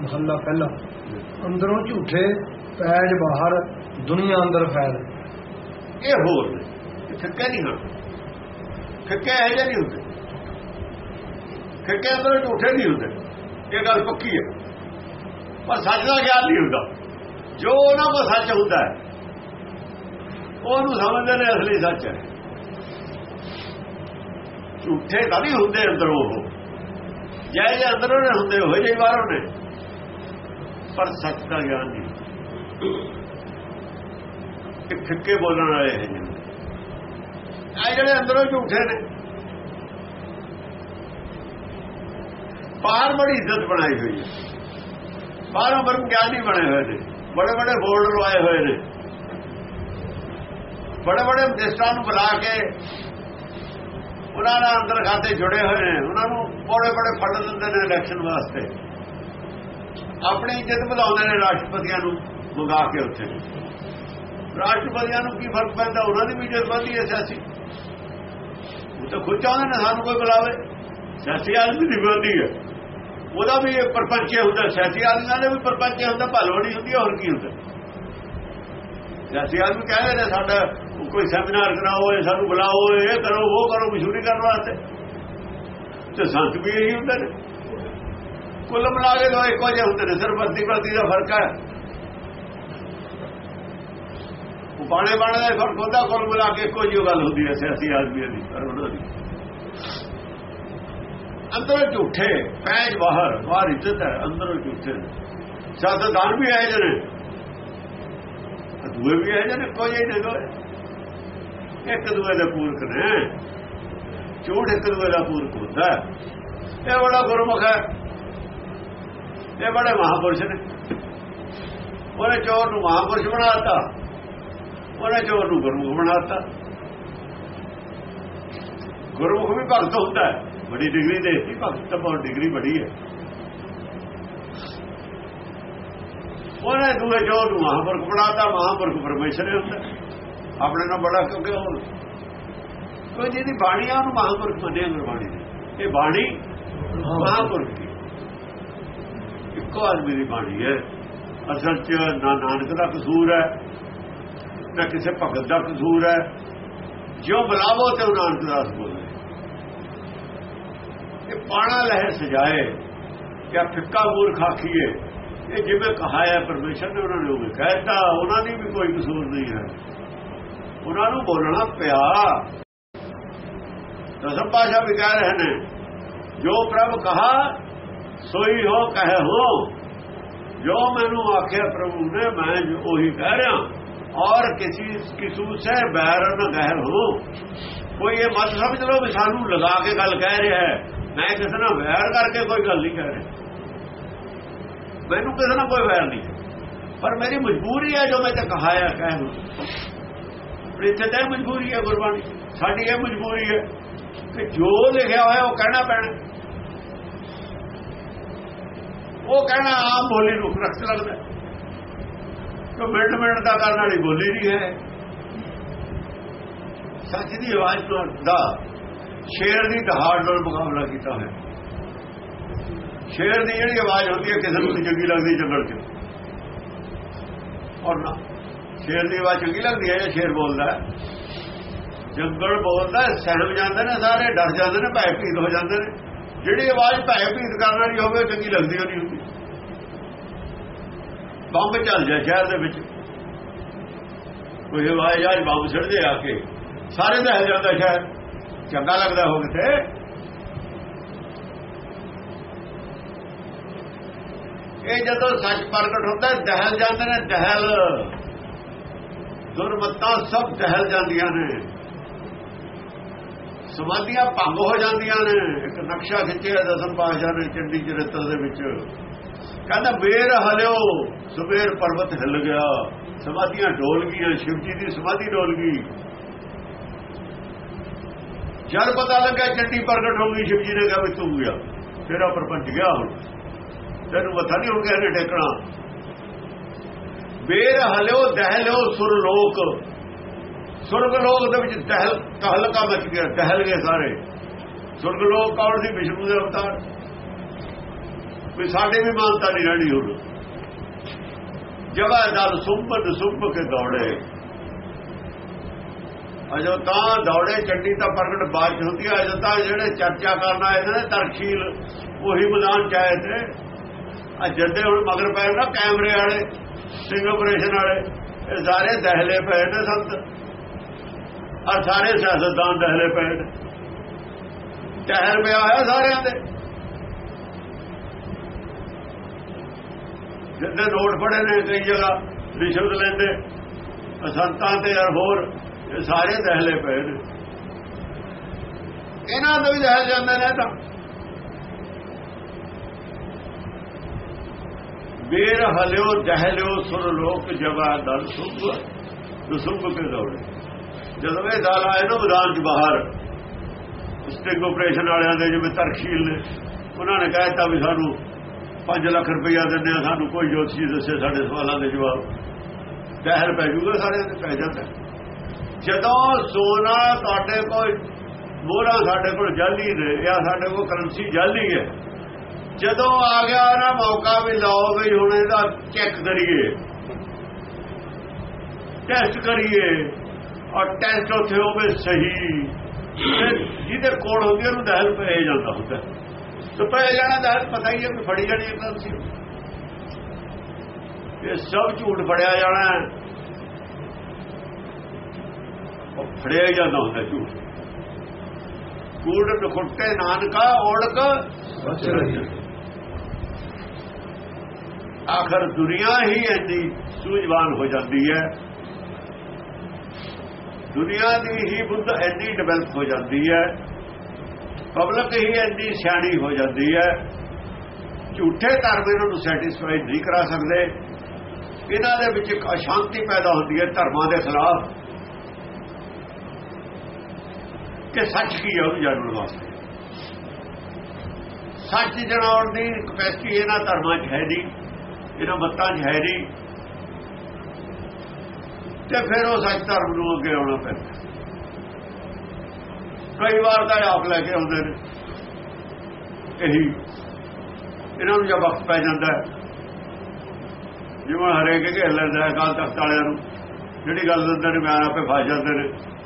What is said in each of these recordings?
ਮਹੱਲਾ ਪਹਿਲਾ। ਅੰਦਰੋਂ ਝੂਠੇ ਪੈਜ ਬਾਹਰ, ਦੁਨੀਆ ਅੰਦਰ ਫੈਲ। ਇਹ ਹੋਰ ਨੇ। ਇਹ ਫਿੱਕੇ ਨਹੀਂ ਹਨ ਫਿੱਕੇ ਇਹ ਜਿਹੇ ਨਹੀਂ ਹੁੰਦੇ। ਫਿੱਕੇ ਅੰਦਰ ਝੂਠੇ ਨਹੀਂ ਹੁੰਦੇ। ਇਹ ਗੱਲ ਪੱਕੀ ਹੈ। ਪਰ ਸੱਚ ਦਾ ਗਿਆਨ ਨਹੀਂ ਹੁੰਦਾ। ਜੋ ਉਹਨਾਂ ਕੋਲ ਸੱਚ ਹੁੰਦਾ ਹੈ, ਉਹਨੂੰ ਸਮਝਦੇ ਨੇ ਅਸਲੀ ਸੱਚ ਹੈ। ਝੂਠੇ ਤਾਂ ਨਹੀਂ ਹੁੰਦੇ ਅੰਦਰੋਂ ਉਹ। ਜੈ ਜੈ ਅੰਦਰੋਂ ਨੇ ਹੁੰਦੇ ਹੋਏ ਜੇ ਬਾਹਰੋਂ ਨੇ। ਪਰ ਸੱਚ ਦਾ ਗਿਆਨ ਨਹੀਂ। ਇਹ ਫਿੱਕੇ ਬੋਲਣ ਵਾਲੇ ਹੈ ਜੀ ਆ ਜਿਹੜੇ ਅੰਦਰੋਂ ਝੂਠੇ ਨੇ। ਬਾਹਰ ਬੜੀ ਇੱਜ਼ਤ ਬਣਾਈ ਹੋਈ ਹੈ। ਬਾਹਰੋਂ ਬਰਮ ਗਿਆਨੀ ਬਣੇ ਹੋਏ ਨੇ। ਬੜੇ ਬੜੇ ਬੋਰਡ ਲਵਾਏ ਹੋਏ ਨੇ। ਬੜੇ ਬੜੇ ਮਿਨਿਸਟਰਾਂ ਨੂੰ ਬੁਲਾ ਕੇ ਉਹਨਾਂ ਨਾਲ ਅੰਦਰ ਖਾਤੇ ਜੁੜੇ ਹੋਏ ਨੇ। ਉਹਨਾਂ ਨੂੰ ਬੜੇ ਬੜੇ ਫੰਡ ਦਿੰਦੇ ਨੇ ਇਲੈਕਸ਼ਨ ਵਾਸਤੇ। ਆਪਣੀ ਇੱਜ਼ਤ ਵਧਾਉਂਦੇ ਨੇ ਰਾਸ਼ਟਰਪਤੀਆਂ ਨੂੰ ਮੰਗਾ ਕੇ ਉੱਥੇ। ਰਾਸ਼ਟਰਪਤੀਆਂ ਨੂੰ ਕੀ ਫ਼ਰਕ ਪੈਂਦਾ? ਉਹਨਾਂ ਦੀ ਵੀ ਇੱਜ਼ਤ ਵਧਦੀ ਹੈ ਸਿਆਸੀ। ਉਹ ਤਾਂ ਖੁਦ ਚਾਹੁੰਦੇ ਨੇ ਸਾਨੂੰ ਕੋਈ ਬੁਲਾਵੇ। ਸਿਆਸੀ ਆਦਮੀ ਦੀ ਵਧਦੀ ਹੈ। ਉਹਦਾ ਵੀ ਇਹ ਪਰਪੰਚੇ ਹੁੰਦਾ। ਸਿਆਸੀ ਆਦਮੀਆਂ ਦਾ ਵੀ ਪਰਪੰਚੇ ਹੁੰਦਾ। ਭਲਵੜੀ ਹੁੰਦੀ ਹੈ ਹੋਰ ਕੀ ਹੁੰਦਾ? ਸਿਆਸੀ ਆਦਮੀ ਕਹਿੰਦੇ ਨੇ, ਸਾਡਾ ਕੋਈ ਸੈਮੀਨਾਰ ਕਰਾਓ, ਇਹ ਸਾਨੂੰ ਬੁਲਾਓ, ਇਹ ਕਰੋ, ਉਹ ਕਰੋ, ਮਸ਼ਹੂਰੀ ਕਰਨ ਵਾਸਤੇ। ਤੇ ਸੰਤ ਵੀ ਇਹੀ ਹੁੰਦੇ ਨੇ। ਕੁੱਲ ਮਿਲਾ ਕੇ ਦੋ, ਇੱਕੋ ਜਿਹੇ ਹੁੰਦੇ ਨੇ, ਸਿਰਫ ਬੱਤੀ ਬੱਤੀ ਦਾ ਫ਼ਰਕ ਹੈ। ਉਹ ਬਾਣੇ ਬਾਣੇ ਦਾ ਫ਼ਰਕ ਹੁੰਦਾ, ਕੁੱਲ ਮਿਲਾ ਕੇ ਇੱਕੋ ਜਿਹੀ ਗੱਲ ਹੁੰਦੀ ਹੈ ਸਿਆਸੀ ਆਦਮੀਆਂ ਦੀ, ਪਰ ਉਹਨਾਂ ਦੀ। ਅੰਦਰ ਝੂਠੇ ਪੈਜ ਬਾਹਰ ਬਾਹਰ ਇੱਜ਼ਤ ਹੈ, ਅੰਦਰ ਝੂਠੇ। ਸਿਆਸਤਦਾਨ ਵੀ ਆਏ ਜਨੇ ਦੂਏ ਵੀ ਆਏ ਜਨੇ ਕੋਈ ਨਹੀਂ ਦੋਏ ਇੱਕ ਦੂਏ ਦੇ ਪੂਰਕ ਨੇ। ਝੂਠ ਇੱਕ ਦੂਏ ਦਾ ਪੂਰਕ ਹੁੰਦਾ। ਇਹ ਬੜਾ ਗੁਰਮੁਖ ਹੈ। ਇਹ ਬੜੇ ਮਹਾਪੁਰਸ਼ ਨੇ। ਉਹਨੇ ਚੋਰ ਨੂੰ ਮਹਾਪੁਰਸ਼ ਬਣਾਤਾ ਉਹਨੇ ਚੋਰ ਨੂੰ ਗੁਰਮੁਖ ਬਣਾਤਾ ਗੁਰਮੁਖ ਵੀ ਭਗਤ ਹੁੰਦਾ ਹੈ। ਬੜੀ ਡਿਗਰੀ ਦੇ ਦਿੱਤੀ, ਭਗਤ ਤਾਂ ਬਹੁਤ ਡਿਗਰੀ ਬੜੀ ਹੈ। ਉਹਨੇ ਦੂਏ ਚੋਰ ਨੂੰ ਮਹਾਪੁਰਖ ਬਣਾਤਾ ਮਹਾਪੁਰਖ ਪਰਮੇਸ਼ਰ ਹੁੰਦਾ। ਆਪਣੇ ਨਾਲ ਬੜਾ ਕਿਉਂਕਿ ਉਹ ਕੋਈ ਜਿਹਦੀ ਬਾਣੀ ਆ, ਉਹਨੂੰ ਮਹਾਪੁਰਖ ਮੰਨਿਆ ਗੁਰਬਾਣੀ ਨੇ ਇਹ ਬਾਣੀ ਮਹਾਪੁਰਖ ਇੱਕੋ ਆਦਮੀ ਦੀ ਬਾਣੀ ਹੈ। ਅਸਲ 'ਚ ਨਾ ਨਾਨਕ ਦਾ ਕਸੂਰ ਹੈ, ਨਾ ਕਿਸੇ ਭਗਤ ਦਾ ਕਸੂਰ ਹੈ। ਜੋ ਬੁਲਾਵੋ ਤੇ ਨਾਨਕ ਦਾਸ ਬੋਲੇ। ਇਹ ਪਾਣਾ ਲਹਿਰ ਸਜਾਏ ਕਿ ਫਿੱਕਾ ਮੂਰਖ ਆਖੀਏ, ਇਹ ਜਿਵੇਂ ਕਹਾਇਆ ਪਰਮੇਸ਼ਰ ਨੇ ਉਹਨਾਂ ਨੇ ਉਹ ਕਹਿਤਾ ਉਹਨਾਂ ਦੀ ਵੀ ਕੋਈ ਕਸੂਰ ਨਹੀਂ ਹੈ। ਉਹਨਾਂ ਨੂੰ ਬੋਲਣਾ ਪਿਆ। ਦਸਮ ਪਾਸ਼ਾ ਵੀ ਕਹਿ ਰਹੇ ਨੇ, ਜੋ ਪ੍ਰਭ ਕਹਾ ਸੋਈ ਹੋ ਕਹੇ ਹੋ। ਜੋ ਮੈਨੂੰ ਆਖਿਆ ਪ੍ਰਭੂ ਨੇ, ਮੈਂ ਉਹੀ ਕਹਿ ਰਿਹਾ। ਔਰ ਕਿਸੇ ਕਿਸੂ ਸੇ ਬੈਰ ਨਾ ਗਹਿਰ ਹੋ। ਕੋਈ ਇਹ ਮਤ ਸਮਝ ਲਓ ਵੀ ਸਾਨੂੰ ਲਗਾ ਕੇ ਗੱਲ ਕਹਿ ਰਿਹਾ ਹੈ। ਮੈਂ ਕਿਸੇ ਨਾਲ ਵੈਰ ਕਰਕੇ ਕੋਈ ਗੱਲ ਨਹੀਂ ਕਹਿ ਰਿਹਾ। ਮੈਨੂੰ ਕਿਸੇ ਨਾਲ ਕੋਈ ਵੈਰ ਨਹੀਂ। ਪਰ ਮੇਰੀ ਮਜਬੂਰੀ ਹੈ ਜੋ ਮੈਂ ਤੇ ਕਹਾਇਆ ਕਹਿ ਨੂੰ। ਪ੍ਰਿੱਥੇ ਤੇ ਮਜਬੂਰੀ ਹੈ ਗੁਰਬਾਣੀ। ਸਾਡੀ ਇਹ ਮਜਬੂਰੀ ਹੈ ਕਿ ਜੋ ਲਿਖਿਆ ਹੋਇਆ ਉਹ ਕਹਿਣਾ ਪੈਣਾ। ਉਹ ਕਹਿਣਾ ਆਮ ਬੋਲੀ ਨੂੰ ਰਖਤ ਲੱਗਦਾ ਕਿ ਮਿੰਟ ਮਿੰਟ ਦਾ ਕਰਨ ਵਾਲੀ ਬੋਲੀ ਨਹੀਂ ਹੈ? ਸੱਚ ਦੀ ਆਵਾਜ਼ ਤੋਂ ਦਾ ਸ਼ੇਰ ਦੀ ਦਹਾੜ ਨਾਲ ਮੁਕਾਬਲਾ ਕੀਤਾ ਹੈ ਸ਼ੇਰ ਦੀ ਜਿਹੜੀ ਆਵਾਜ਼ ਹੁੰਦੀ ਹੈ, ਕਿਸੇ ਨੂੰ ਚੰਗੀ ਲੱਗਦੀ ਜੰਗਲ 'ਚ। ਔਰ ਨਾ, ਸ਼ੇਰ ਦੀ ਆਵਾਜ਼ ਚੰਗੀ ਲੱਗਦੀ ਹੈ ਜਾਂ ਸ਼ੇਰ ਬੋਲਦਾ ਜੰਗਲ ਬੋਲਦਾ ਸਹਿਮ ਜਾਂਦੇ ਨੇ ਸਾਰੇ, ਡਰ ਜਾਂਦੇ ਨੇ ਭੈ ਭੀਤ ਹੋ ਜਾਂਦੇ ਨੇ। ਜਿਹੜੀ ਆਵਾਜ਼ ਭੈ ਭੀਤ ਕਰਨ ਵਾਲੀ ਹੋਵੇ ਚੰਗੀ ਲੱਗਦੀ ਨਹੀਂ ਬੰਬ ਚੱਲ ਜਾ ਸ਼ਹਿਰ ਦੇ ਵਿੱਚ। ਕੋਈ ਆਵਾਜ਼ ਅੱਜ ਬੰਬ ਛੱਡ ਆ ਕੇ। ਸਾਰੇ ਦਾ ਜਾਂਦਾ ਸ਼ਹਿਰ। ਚੰਗਾ ਲੱਗਦਾ ਹੋ ਕਿਤੇ ਇਹ ਜਦੋਂ ਸੱਚ ਪ੍ਰਗਟ ਹੁੰਦਾ, ਦਹਿਲ ਜਾਂਦੇ ਨੇ, ਦਹਿਲ। ਦੁਰਮਤਾਂ ਸਭ ਦਹਿਲ ਜਾਂਦੀਆਂ ਨੇ। ਸਮਾਧੀਆਂ ਭੰਗ ਹੋ ਜਾਂਦੀਆਂ ਨੇ। ਇੱਕ ਨਕਸ਼ਾ ਖਿੱਚਿਆ ਦਸਮ ਪਾਸ਼ਾ ਨੇ ਚੰਡੀ ਚਰਿੱਤਰ ਦੇ ਵਿੱਚ। ਕਹਿੰਦਾ ਬੇਰ ਹਲਿਓ ਸੁਬੇਰ ਪਰਬਤ ਹਿੱਲ ਗਿਆ। ਸਮਾਧੀਆਂ ਡੋਲ ਗਈਆਂ ਸ਼ਿਵ ਜੀ ਦੀ ਸਮਾਧੀ ਡੋਲ ਗਈ। ਜਦ ਪਤਾ ਲੱਗਾ ਚੰਡੀ ਪ੍ਰਗਟ ਹੋ ਗਈ ਸ਼ਿਵ ਜੀ ਨੇ ਕਿਹਾ ਵੀ ਤੂੰ ਗਿਆ। ਤੇਰਾ ਪਰਪੰਚ ਗਿਆ ਹੁਣ। ਤੈਨੂੰ ਪਤਾ ਨਹੀਂ ਹੋ ਗਿਆ ਨੇ ਟੇਕਣਾ ਬੇਰ ਹਲਿਓ, ਦਹਿਲਿਓ, ਸੁਰ ਲੋਕ। ਸੁਰਗ ਲੋਕ ਦੇ ਵਿੱਚ ਦਹਿਲ, ਕਹਲਕਾ ਮਚ ਗਿਆ, ਦਹਿਲ ਗਏ ਸਾਰੇ। ਸੁਰਗ ਲੋਕ ਕੌਣ ਸੀ? ਵਿਸ਼ਨੂੰ ਦੇ ਅਵਤਾਰ। ਵੀ ਸਾਡੇ ਵੀ ਮਾਨਤਾ ਨਹੀਂ ਰਹਿਣੀ ਹੁਣ। ਜਵਾ ਦਲ ਸੁੰਬਦ ਸੁੰਬ ਕੇ ਦੌੜੇ। ਅਜੋ ਤਾਂ ਦੌੜੇ, ਚੱਡੀ ਤਾਂ ਪ੍ਰਗਟ ਬਾਤ ਹੁੰਦੀ ਹੈ ਅਜੋ ਤਾਂ ਜਿਹੜੇ ਚਰਚਾ ਕਰਨਾ ਇਹਨਾਂ ਨੇ, ਤਰਖੀਲ ਉਹੀ ਮੈਦਾਨ ਚਾਹੇ ਤੇ ਆ ਜੱਦੇ ਹੁਣ ਮਗਰ ਪੈ ਨਾ ਕੈਮਰੇ ਵਾਲੇ, ਸਿੰਘ ਆਪਰੇਸ਼ਨ ਵਾਲੇ, ਇਹ ਸਾਰੇ ਦਹਲੇ ਪਏ ਨੇ ਸੰਤ। ਆ ਸਾਰੇ ਸਿਆਸਤਦਾਨ ਦਹਲੇ ਪਏ ਨੇ। ਟਹਿਰ ਪਿਆ ਹੋਇਆ ਸਾਰਿਆਂ ਦੇ ਜਿੱਦੇ ਨੋਟ ਫੜੇ ਨੇ ਕਈ ਜਗ੍ਹਾ, ਰਿਸ਼ਵਤ ਲੈਂਦੇ, ਸੰਤਾਂ ਤੇ ਯਾਰ ਹੋਰ, ਇਹ ਸਾਰੇ ਦਹਲੇ ਪਏ ਨੇ। ਇਹਨਾਂ ਤੋਂ ਵੀ ਦਹਿਲ ਜਾਂਦੇ ਨੇ ਤਾਂ। ਬੇਰ ਹਲਿਓ, ਦਹਲਿਓ ਸੁਰ ਲੋਕ ਜਵਾ ਦਲ ਸੁਭ ਸੁਭ ਕੇ ਦੌੜੇ। ਜਦੋਂ ਇਹ ਦਲ ਆਏ ਨਾ ਮੈਦਾਨ ਚ ਬਾਹਰ, ਸਟਿੰਗ ਆਪਰੇਸ਼ਨ ਵਾਲਿਆਂ ਦੇ ਜਿਵੇਂ ਤਰਖੀਲ ਨੇ, ਉਹਨਾਂ ਨੇ ਕਹਿਤਾ ਵੀ ਸਾਨੂੰ 5 ਲੱਖ ਰੁਪਇਆ ਦਿੰਦੇ ਆ, ਸਾਨੂੰ ਕੋਈ ਜੋਤਸ਼ੀ ਦੱਸੇ ਸਾਡੇ ਸਵਾਲਾਂ ਦੇ ਜਵਾਬ। ਦਹਿਲ ਪੈ ਜੂਗਾ ਸਾਰੇ ਤੇ ਪੈ ਜਾਂਦਾ। ਜਦੋਂ ਸੋਨਾ ਤੁਹਾਡੇ ਕੋਲ, ਮੋਹਰਾ ਸਾਡੇ ਕੋਲ ਜਾਲੀ ਨੇ, ਜਾਂ ਸਾਡੇ ਕੋਲ ਕਰੰਸੀ ਜਾਲੀ ਹੈ ਜਦੋਂ ਆ ਗਿਆ ਨਾ, ਮੌਕਾ ਵੀ ਲਾਓ ਵੀ ਹੁਣ ਇਹਦਾ ਚੈੱਕ ਕਰੀਏ। ਟੈਸਟ ਕਰੀਏ, ਔਰ ਟੈਸਟ ਉੱਥੇ ਹੋਵੇ ਸਹੀ। ਜਿਹਦੇ ਕੋਲ ਹੁੰਦੀ ਉਹਨੂੰ ਦਹਿਲ ਪੈ ਜਾਂਦਾ ਹੁੰਦਾ। ਪੈ ਜਾਣਾ ਦਹਿਲ ਪਤਾ ਹੀ ਹੈ ਕਿ ਫੜੀ ਜਾਣੀ ਹੈ ਕਰੰਸੀ ਇਹ ਸਭ ਝੂਠ ਫੜਿਆ ਜਾਣਾ ਉਹ ਫੜਿਆ ਜਾਂਦਾ ਹੁੰਦਾ ਝੂਠ। ਕੂੜ ਨਖੁੱਟੇ ਨਾਨਕਾ ਓੜਕ ਆਖਰ ਦੁਨੀਆ ਹੀ ਐਡੀ ਸੂਝਵਾਨ ਹੋ ਜਾਂਦੀ ਹੈ। ਦੁਨੀਆ ਦੀ ਹੀ ਬੁੱਧ ਐਡੀ ਡਿਵੈਲਪ ਹੋ ਜਾਂਦੀ ਹੈ। ਪਬਲਿਕ ਹੀ, ਇੰਨੀ ਸਿਆਣੀ ਹੋ ਜਾਂਦੀ ਹੈ। ਝੂਠੇ ਧਰਮ ਇਹਨਾਂ ਨੂੰ ਸੈਟੀਸਫਾਈ ਨਹੀਂ ਕਰਾ ਸਕਦੇ। ਇਹਨਾਂ ਦੇ ਵਿੱਚ ਇੱਕ ਅਸ਼ਾਂਤੀ ਪੈਦਾ ਹੁੰਦੀ ਹੈ ਧਰਮਾਂ ਦੇ ਖਿਲਾਫ। ਕਿ ਸੱਚ ਕੀ ਹੈ ਉਹ ਜਾਣਨ ਵਾਸਤੇ? ਸੱਚ ਜਣਾਉਣ ਦੀ ਕਪੈਸਿਟੀ ਇਹਨਾਂ ਧਰਮਾਂ 'ਚ ਹੈ ਨਹੀਂ, ਇਹਨਾਂ ਮੱਤਾਂ 'ਚ ਹੈ ਨਹੀਂ। ਤੇ ਫਿਰ ਉਹ ਸੱਚ ਧਰਮ ਨੂੰ ਅੱਗੇ ਆਉਣਾ ਪੈਂਦਾ। ਕਈ ਵਾਰ ਤਾਂ ਆਪ ਲੈ ਕੇ ਆਉਂਦੇ ਨੇ। ਇਹੀ। ਇਹਨਾਂ ਨੂੰ ਜਦ ਵਕਤ ਪੈ ਜਾਂਦਾ ਜਿਵੇਂ ਹਰੇਕ ਘੇਰ ਲੈਂਦਾ ਕਾਲ ਤਖਤ ਵਾਲਿਆਂ ਨੂੰ, ਜਿਹੜੀ ਗੱਲ ਦਿੰਦੇ ਨੇ, ਬਿਆਨ ਆਪੇ ਫਸ ਜਾਂਦੇ ਨੇ।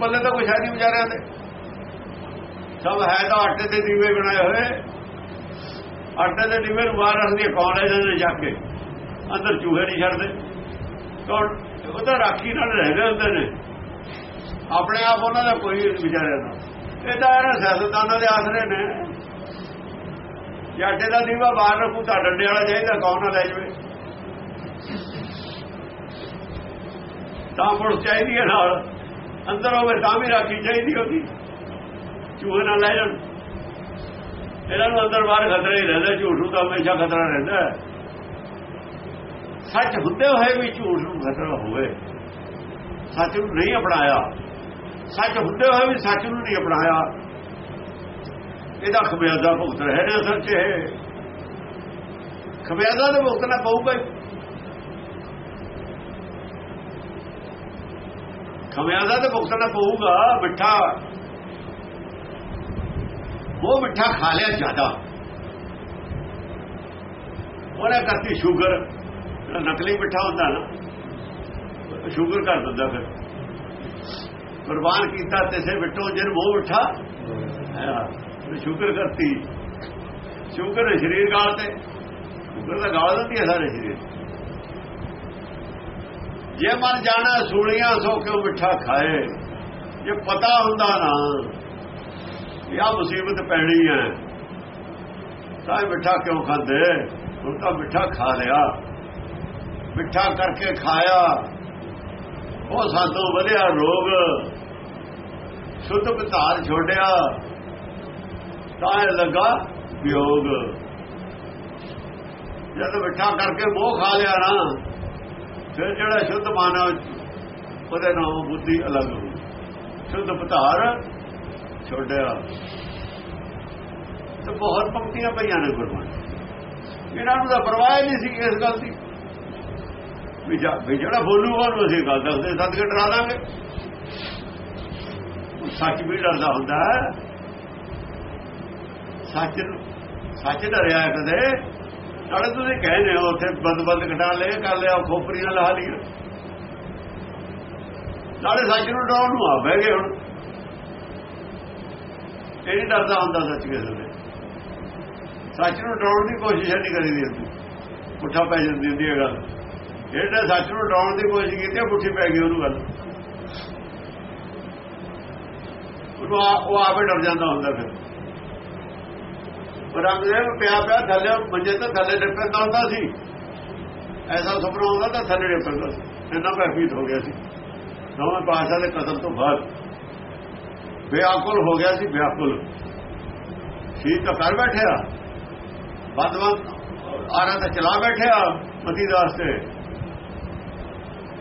ਪੱਲੇ ਤਾਂ ਕੁਛ ਹੈ ਨਹੀਂ ਵਿਚਾਰਿਆਂ ਦੇ ਸਭ ਹੈ ਤਾਂ ਆਟੇ ਦੇ ਦੀਵੇ ਬਣਾਏ ਹੋਏ। ਆਟੇ ਦੇ ਦੀਵੇ ਨੂੰ ਬਾਹਰ ਰੱਖਦੇ ਕੌਣ ਲੈ ਜਾਂਦੇ ਜਾ ਕੇ। ਅੰਦਰ ਚੂਹੇ ਨਹੀਂ ਛੱਡਦੇ। ਕੌਣ? ਉਹ ਤਾਂ ਰਾਖੀ ਨਾਲ ਰਹਿੰਦੇ ਹੁੰਦੇ ਨੇ। ਆਪਣੇ ਆਪ ਉਹਨਾਂ ਦਾ ਕੋਈ ਵਿਚਾਰਿਆ ਨਾ ਇਹ ਤਾਂ ਇਹਨਾਂ ਸਿਆਸਤਦਾਨਾਂ ਦੇ ਆਸਰੇ ਨੇ। ਆਟੇ ਦਾ ਦੀਵਾ ਬਾਹਰ ਰੱਖੂ ਤਾਂ ਡੰਡੇ ਵਾਲਾ ਚਾਹੀਦਾ, ਕੌਣ ਨਾ ਲੈ ਜਵੇ। ਤਾਂ ਪੁਲਿਸ ਚਾਹੀਦੀ ਹੈ ਨਾਲ। ਅੰਦਰ ਹੋਵੇ ਤਾਂ ਵੀ ਰਾਖੀ ਚਾਹੀਦੀ ਉਹਦੀ। ਚੂਹੇ ਨਾਲ ਲੈ ਜਾਣ। ਇਹਨਾਂ ਨੂੰ ਅੰਦਰ ਬਾਹਰ ਖਤਰਾ ਹੀ ਰਹਿੰਦਾ, ਝੂਠ ਨੂੰ ਤਾਂ ਹਮੇਸ਼ਾ ਖਤਰਾ ਰਹਿੰਦਾ ਸੱਚ ਹੁੰਦੇ ਹੋਏ ਵੀ ਝੂਠ ਨੂੰ ਖਤਰਾ ਹੋਵੇ। ਸੱਚ ਨੂੰ ਨਹੀਂ ਅਪਣਾਇਆ। ਸੱਚ ਹੁੰਦੇ ਹੋਏ ਵੀ ਸੱਚ ਨੂੰ ਨਹੀਂ ਅਪਣਾਇਆ। ਇਹਦਾ ਖਮਿਆਜ਼ਾ ਭੁਗਤ ਰਹੇ ਨੇ ਸੱਚ ਇਹ। ਖਮਿਆਜ਼ਾ ਦੇ ਭੁਗਤਣਾ ਪਊਗਾ ਖਮਿਆਜ਼ਾ ਤੇ ਭੁਗਤਣਾ ਪਊਗਾ, ਮਿੱਠਾ। ਉਹ ਮਿੱਠਾ ਖਾ ਲਿਆ ਜ਼ਿਆਦਾ। ਉਹਨੇ ਕਰਤੀ ਸ਼ੂਗਰ। ਨਕਲੀ ਮਿੱਠਾ ਹੁੰਦਾ ਨਾ, ਸ਼ੂਗਰ ਕਰ ਦਿੰਦਾ ਫਿਰ। ਕੁਰਬਾਨ ਕੀਤਾ ਤੇਸੇ ਬਿੱਟੋ ਜਨ ਮੋਹ ਮਿੱਠਾ ਸ਼ੂਗਰ ਕਰਤੀ। ਸ਼ੂਗਰ ਸਰੀਰ ਗਾਲ ਤੇ। ਸ਼ੂਗਰ ਦਾ ਗਾਲ ਦਿੰਦੀ ਹੈ ਸਾਰੇ ਸਰੀਰ। ਜੇ ਮਨ ਜਾਣਾ, ਸੂਲੀਆਂ ਸੋ ਕਿਉਂ ਮਿੱਠਾ ਖਾਏ? ਜੇ ਪਤਾ ਹੁੰਦਾ ਨਾ ਇਹ ਮੁਸੀਬਤ ਪੈਣੀ ਹੈ, ਤਾਂ ਮਿੱਠਾ ਕਿਉਂ ਖਾਂਦੇ? ਹੁਣ ਤਾਂ ਮਿੱਠਾ ਖਾ ਲਿਆ। ਮਿੱਠਾ ਕਰਕੇ ਖਾਇਆ। ਉਹ ਸਾਤੋਂ ਵਧਿਆ ਰੋਗ। ਸ਼ੁੱਧ ਪਤਾਰ ਛੋੜਿਆ, ਤਾਂ ਇਹ ਲੱਗਾ ਵਿਯੋਗ। ਜਦ ਮਿੱਠਾ ਕਰਕੇ ਮੋਹ ਖਾ ਲਿਆ ਨਾ, ਫਿਰ ਜਿਹੜਾ ਸ਼ੁੱਧ ਮਾਨਵ ਉਹਦੇ ਨਾਮ ਬੁੱਧੀ ਅਲੱਗ ਹੋ ਸ਼ੁੱਧ ਪਤਾਰ ਛੋੜਿਆ। ਤੇ ਬਹੁਤ ਪੰਕਤੀਆਂ ਪਈਆਂ ਨੇ ਗੁਰਬਾਣੀ ਇਹਨਾਂ ਨੂੰ ਤਾਂ ਪਰਵਾਹ ਨਹੀਂ ਸੀ ਇਸ ਗੱਲ ਦੀ। ਵੀ ਜਿਹੜਾ ਬੋਲੂਗਾ ਉਹਨੂੰ ਅਸੀਂ ਗੱਲ ਦੱਸਦੇ ਸਦਕੇ ਡਰਾ ਦਾਂਗੇ। ਸੱਚ ਵੀ ਡਰਦਾ ਹੁੰਦਾ ਸੱਚ ਸੱਚ ਡਰਿਆ ਕਦੇ। ਨਾਲੇ ਤੁਸੀਂ ਕਹਿੰਦੇ ਹੋ, ਉੱਥੇ ਬੰਦ ਬੰਦ ਘਟਾ ਲਏ ਕਰ ਲਿਆ ਖੋਪਰੀਆਂ ਲਾ ਲਈ ਨਾਲੇ ਸੱਚ ਨੂੰ ਡਰਾਉਣ ਨੂੰ ਆ ਬਹਿ ਗਏ ਹੁਣ। ਇਹ ਨਹੀਂ ਡਰਦਾ ਹੁੰਦਾ ਸੱਚ ਕਿਸੇ ਦੇ। ਸੱਚ ਨੂੰ ਡਰਾਉਣ ਦੀ ਕੋਸ਼ਿਸ਼ ਨਹੀਂ ਕਰੀਦੀ ਹੁੰਦੀ ਪੁੱਠਾ ਪੈ ਜਾਂਦੀ ਹੁੰਦੀ ਹੈ ਗੱਲ। ਜਿਹੜਾ ਸੱਚ ਨੂੰ ਡਰਾਉਣ ਦੀ ਕੋਸ਼ਿਸ਼ ਕੀਤੀ, ਉਹ ਪੁੱਠੀ ਪੈ ਗਈ ਉਹਨੂੰ ਗੱਲ। ਉਹ ਉਹ ਆਪੇ ਡਰ ਜਾਂਦਾ ਹੁੰਦਾ ਫਿਰ। ਪਰ ਅੰਗਰੇਜ਼ ਪਿਆ ਪਿਆ ਥੱਲੇ, ਮੰਜੇ ਤੇ ਥੱਲੇ ਡਿੱਪਦਾ ਹੁੰਦਾ ਸੀ। ਐਸਾ ਸੁਪਨਾ ਹੁੰਦਾ ਤਾਂ ਥੱਲੇ ਡਿੱਪਦਾ ਸੀ। ਇੰਨਾ ਭੈਫੀਤ ਹੋ ਗਿਆ ਸੀ। ਨਵਾਂ ਪਾਸ਼ਾ ਦੇ ਕਤਲ ਤੋਂ ਬਾਅਦ। ਬੇਅਕਲ ਹੋ ਗਿਆ ਸੀ ਬੇਅਕਲ ਸੀ ਤਾਂ ਕਰ ਬੈਠਿਆ। ਬਦਵੰਤ ਆਰਾਂ ਤਾਂ ਚਲਾ ਬੈਠਿਆ ਮਤੀ ਦਾਸ ਤੇ।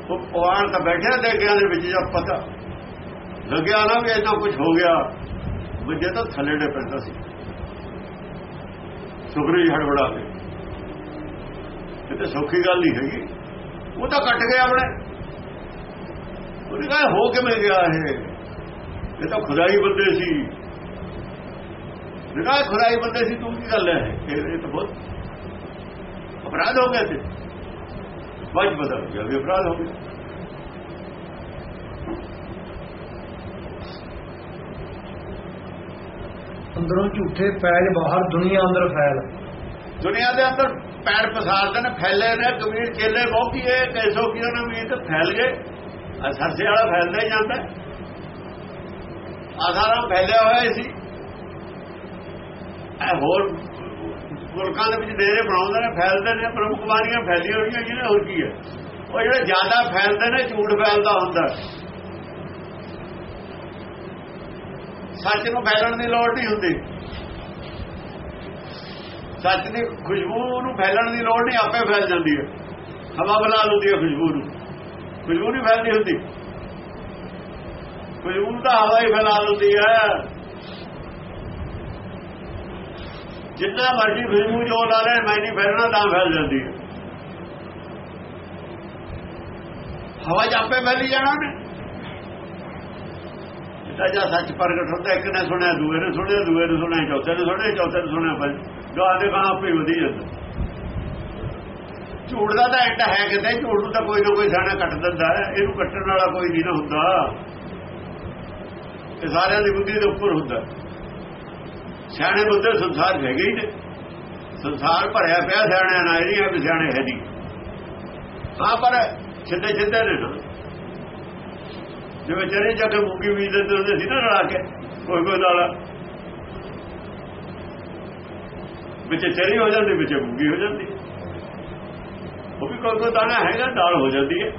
ਉਹ ਪਵਾਨ ਤਾਂ ਬੈਠਿਆ ਦੇ ਗਿਆ ਦੇ ਵਿੱਚ ਜਦ ਪਤਾ ਲੱਗਿਆ ਨਾ ਵੀ ਇਦਾਂ ਕੁਝ ਹੋ ਗਿਆ। ਮੁਝੇ ਤਾਂ ਥੱਲੇ ਡੇ ਪੈਂਦਾ ਸੀ। ਸੁਖਰੀ ਹੜਬੜਾ ਕੇ ਇਹ ਤਾਂ ਸੌਖੀ ਗੱਲ ਨਹੀਂ ਹੈਗੀ। ਉਹ ਤਾਂ ਕੱਟ ਗਿਆ ਆਪਣੇ। ਉਹਨੇ ਕਹਾ, ਹੋ ਕਿਵੇਂ ਗਿਆ ਇਹ? ਇਹ ਤਾਂ ਖੁਦਾਈ ਬੰਦੇ ਸੀ। ਨਿਗਾਹ ਖੁਦਾਈ ਬੰਦੇ ਸੀ, ਤੂੰ ਕੀ ਗੱਲ ਹੈ? ਇਹ ਤਾਂ ਬਹੁਤ ਅਪਰਾਧ ਹੋ ਗਿਆ ਤੇ। ਵਜ ਬਦਲ ਗਿਆ ਵੀ ਅਪਰਾਧ ਹੋ ਗਿਆ ਅੰਦਰੋਂ ਝੂਠੇ ਪੈਜ ਬਾਹਰ ਦੁਨੀਆ ਅੰਦਰ ਫੈਲ। ਦੁਨੀਆ ਦੇ ਅੰਦਰ ਪੈਰ ਪਸਾਰਦੇ ਨੇ ਫੈਲੇ ਨੇ, ਕਬੀਰ ਚੇਲੇ ਬਹੁਤੀ ਕੈਸੋ ਕੀ ਉਹਨਾਂ ਵੀ ਤਾਂ ਫੈਲ ਗਏ। ਸਰਸੇ ਵਾਲਾ ਫੈਲਦਾ ਹੀ ਜਾਂਦਾ। ਆਧਾਰਾਂ ਫੈਲਿਆ ਹੋਇਆ ਸੀ। ਇਹ ਹੋਰ ਮੁਲਕਾਂ ਦੇ ਵਿੱਚ ਡੇਰੇ ਬਣਾਉਂਦੇ ਨੇ, ਫੈਲਦੇ ਨੇ, ਪ੍ਰਮੁੱਖ ਬਾਣੀਆਂ ਫੈਲੀਆਂ ਹੋਈਆਂ ਜਿਹਨੇ ਹੋਰ ਕੀ ਹੈ। ਉਹ ਜਿਹੜੇ ਜ਼ਿਆਦਾ ਫੈਲਦੇ ਨੇ, ਝੂਠ ਫੈਲਦਾ ਹੁੰਦਾ। ਸੱਚ ਨੂੰ ਫੈਲਣ ਦੀ ਲੋੜ ਨਹੀਂ ਹੁੰਦੀ। ਸੱਚ ਦੀ ਖੁਸ਼ਬੂ ਨੂੰ ਫੈਲਣ ਦੀ ਲੋੜ ਨਹੀਂ, ਆਪੇ ਫੈਲ ਜਾਂਦੀ ਹੈ। ਹਵਾ ਬਣਾ ਲੈਂਦੀ ਹੈ ਖੁਸ਼ਬੂ ਨੂੰ। ਖੁਸ਼ਬੂ ਨਹੀਂ ਫੈਲਦੀ ਹੁੰਦੀ। ਖੁਸ਼ਬੂ ਤਾਂ ਹਵਾ ਹੀ ਫੈਲਾ ਲੈਂਦੀ ਹੈ। ਜਿੰਨਾ ਮਰਜ਼ੀ ਖੁਸ਼ਬੂ ਜੋ ਲਾ ਲੈ, ਮੈਂ ਨਹੀਂ ਫੈਲਣਾ, ਤਾਂ ਫੈਲ ਜਾਂਦੀ ਹੈ। ਹਵਾ ਜਾਪੇ ਫੈਲੀ ਜਾਣਾ ਨੇ। ਤਾਂ ਜਾਂ ਸੱਚ ਪ੍ਰਗਟ ਹੁੰਦਾ, ਇੱਕ ਨੇ ਸੁਣਿਆ, ਦੂਏ ਨੇ ਸੁਣਿਆ, ਦੂਏ ਨੇ ਸੁਣਿਆ, ਚੌਥੇ ਨੇ ਸੁਣਿਆ, ਚੌਥੇ ਨੇ ਸੁਣਿਆ ਪਰ ਗਾਹ ਦੇ ਗਾਹ ਆਪੇ ਵਧੀ ਜਾਂਦਾ। ਝੂਠ ਦਾ ਤਾਂ ਐਂਡ ਹੈ ਕਿਤੇ ਝੂਠ ਨੂੰ ਤਾਂ ਕੋਈ ਨਾ ਕੋਈ ਸਾਡਾ ਕੱਟ ਦਿੰਦਾ ਇਹਨੂੰ ਕੱਟਣ ਵਾਲਾ ਕੋਈ ਨਹੀਂ ਨਾ ਹੁੰਦਾ। ਇਹ ਸਾਰਿਆਂ ਦੀ ਬੁੱਧੀ ਦੇ ਉੱਪਰ ਹੁੰਦਾ। ਸਿਆਣੇ ਬੰਦੇ ਸੰਸਾਰ ਹੈਗੇ ਹੀ ਨੇ। ਸੰਸਾਰ ਭਰਿਆ ਪਿਆ ਸਿਆਣਿਆਂ ਨਾਲ ਇਹ ਨਹੀਂ ਹੈ ਵੀ ਸਿਆਣੇ ਹੈ ਨਹੀਂ। ਹਾਂ, ਪਰ ਛਿੱਦੇ ਛਿੱਦੇ ਨੇ ਨਾ। ਜਿਵੇਂ ਚਰੇ ਜਾ ਕੇ ਮੂੰਗੀ ਬੀਜ ਦਿੰਦੇ ਹੁੰਦੇ ਸੀ ਨਾ ਰਲਾ ਕੇ ਕੋਈ ਕੋਈ ਨਾਲ ਵਿੱਚ ਚਰੀ ਹੋ ਜਾਂਦੀ ਵਿੱਚ ਮੂੰਗੀ ਹੋ ਜਾਂਦੀ। ਉਹ ਵੀ ਕੋਈ ਕੋਈ ਦਾਣਾ ਹੈਗਾ ਦਾਲ ਹੋ ਜਾਂਦੀ ਹੈ।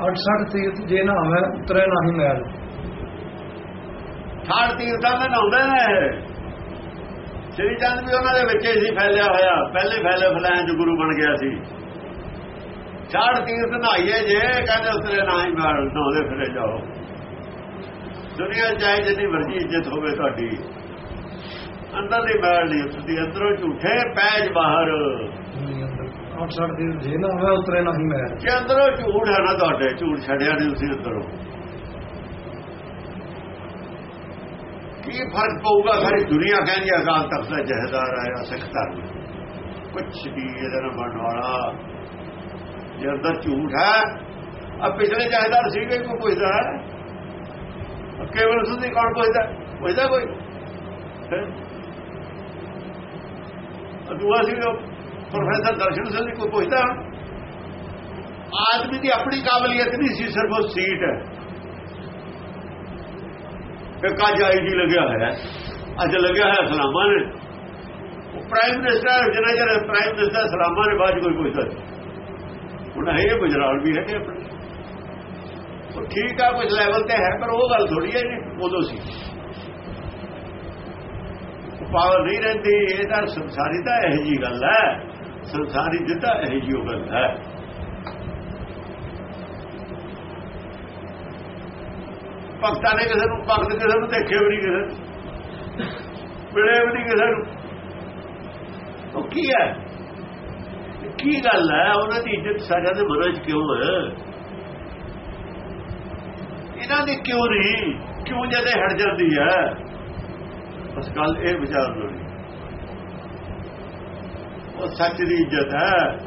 68 ਤੀਰਥ ਜੇ ਨਾ ਹੋਵੇ ਉਤਰੇ ਨਹੀਂ ਮੈਲ। ਠਾੜ ਤੀਰਥਾਂ ਦੇ ਨਹਾਉਂਦੇ ਨੇ। ਸ੍ਰੀ ਚੰਦ ਵੀ ਉਹਨਾਂ ਦੇ ਵਿੱਚ ਹੀ ਸੀ ਫੈਲਿਆ ਹੋਇਆ। ਪਹਿਲੇ ਫੈਲੇ ਫਲਾਇਆਂ ਚ ਗੁਰੂ ਬਣ ਗਿਆ ਸੀ। ਚਾੜ ਤੀਰਥ ਨਹਾਈਏ ਜੇ ਕਹਿੰਦੇ ਉਤਰੇ ਨਾ ਹੀ ਮੈਲ ਨਹਾਉਂਦੇ ਫਿਰੇ ਜਾਓ। ਦੁਨੀਆ ਚਾਹੇ ਜਿੰਨੀ ਮਰਜ਼ੀ ਇੱਜ਼ਤ ਹੋਵੇ ਤੁਹਾਡੀ। ਅੰਦਰ ਦੀ ਮੈਲ ਨਹੀਂ ਉਸਦੀ ਅੰਦਰੋਂ ਝੂਠੇ ਪੈਜ ਬਾਹਰ। 68 ਤੀਰਥ ਜੇ ਨਾ ਹੋਵੇ ਉਤਰੇ ਨਹੀਂ ਮੈਲ ਜੇ ਅੰਦਰੋਂ ਝੂਠ ਹੈ ਨਾ ਤੁਹਾਡੇ ਝੂਠ ਛੱਡਿਆ ਨਹੀਂ ਤੁਸੀਂ ਅੰਦਰੋਂ। ਕੀ ਫ਼ਰਕ ਪਊਗਾ ਸਾਰੀ ਦੁਨੀਆ ਕਹਿੰਦੀ ਹੈ ਅਕਾਲ ਤਖਤ ਦਾ ਜਹਦਾਰ ਆਇਆ ਸਿੱਖ ਧਰਮ। ਕੁਛ ਵੀ ਇਹਦਾ ਨਾ ਬਣਨ ਵਾਲਾ ਜੇ ਝੂਠ ਹੈ। ਆ ਪਿਛਲੇ ਜਹਦਾਰ ਸੀਗੇ ਕੋਈ ਪੁੱਛਦਾ ਹੈ। ਕੇਵਲ ਸੁਧੀ ਕੌਣ ਪੁੱਛਦਾ? ਪੁੱਛਦਾ ਕੋਈ? ਅਦੂਆ ਸੀ ਪ੍ਰੋਫੈਸਰ ਦਰਸ਼ਨ ਸਿੰਘ ਕੋਈ ਪੁੱਛਦਾ ਆਦਮੀ ਦੀ ਆਪਣੀ ਕਾਬਲੀਅਤ ਨਹੀਂ ਸੀ, ਸਿਰਫ ਉਹ ਸੀਟ ਹੈ। ਇੱਕ ਅੱਜ ਆਈਜੀ ਲੱਗਿਆ ਹੋਇਆ ਅੱਜ ਲੱਗਿਆ ਹੋਇਆ ਸਲਾਮਾਂ ਨੇ। ਉਹ ਪ੍ਰਾਈਮ ਮਿਨਿਸਟਰ ਜਿਹੜਾ ਜਿਹੜਾ ਪ੍ਰਾਈਮ ਮਿਨਿਸਟਰ ਸਲਾਮਾਂ ਨੇ, ਬਾਅਦ ਕੋਈ ਪੁੱਛਦਾ ਹੁਣ ਇਹ ਗੁਜਰਾਲ ਵੀ ਹੈਗੇ ਆਪਣੇ। ਉਹ ਠੀਕ ਆ ਕੁਝ ਲੈਵਲ ਤੇ ਹੈ, ਪਰ ਉਹ ਗੱਲ ਥੋੜੀ ਹੈ ਜੀ, ਉਦੋਂ ਸੀ। ਪਾਵਰ ਨਹੀਂ ਰਹਿੰਦੀ, ਇਹ ਤਾਂ ਸੰਸਾਰੀ ਤਾਂ ਇਹ ਜੀ ਗੱਲ ਹੈ। ਸੰਸਾਰੀ ਜਿੱਦਾਂ ਇਹ ਜੀ ਗੱਲ ਹੈ। ਭਗਤਾਂ ਨੇ ਕਿਸੇ ਨੂੰ, ਭਗਤ ਕਿਸੇ ਨੂੰ ਦੇਖੇ ਵੀ ਨਹੀਂ ਕਿਸੇ ਮਿਲੇ ਵੀ ਨਹੀਂ ਕਿਸੇ ਨੂੰ। ਉਹ ਕੀ ਹੈ? ਕੀ ਗੱਲ ਹੈ, ਉਹਨਾਂ ਦੀ ਇੱਜ਼ਤ ਸਾਰਿਆਂ ਦੇ ਮਨਾਂ 'ਚ ਕਿਉਂ ਹੈ? ਇਹਨਾਂ ਦੀ ਕਿਉਂ ਨਹੀਂ? ਕਿਉਂ ਜਦੇ ਹਟ ਜਾਂਦੀ ਹੈ? ਬਸ ਗੱਲ ਇਹ ਵਿਚਾਰ ਲੋ ਉਹ ਸੱਚ ਦੀ ਇੱਜ਼ਤ ਹੈ।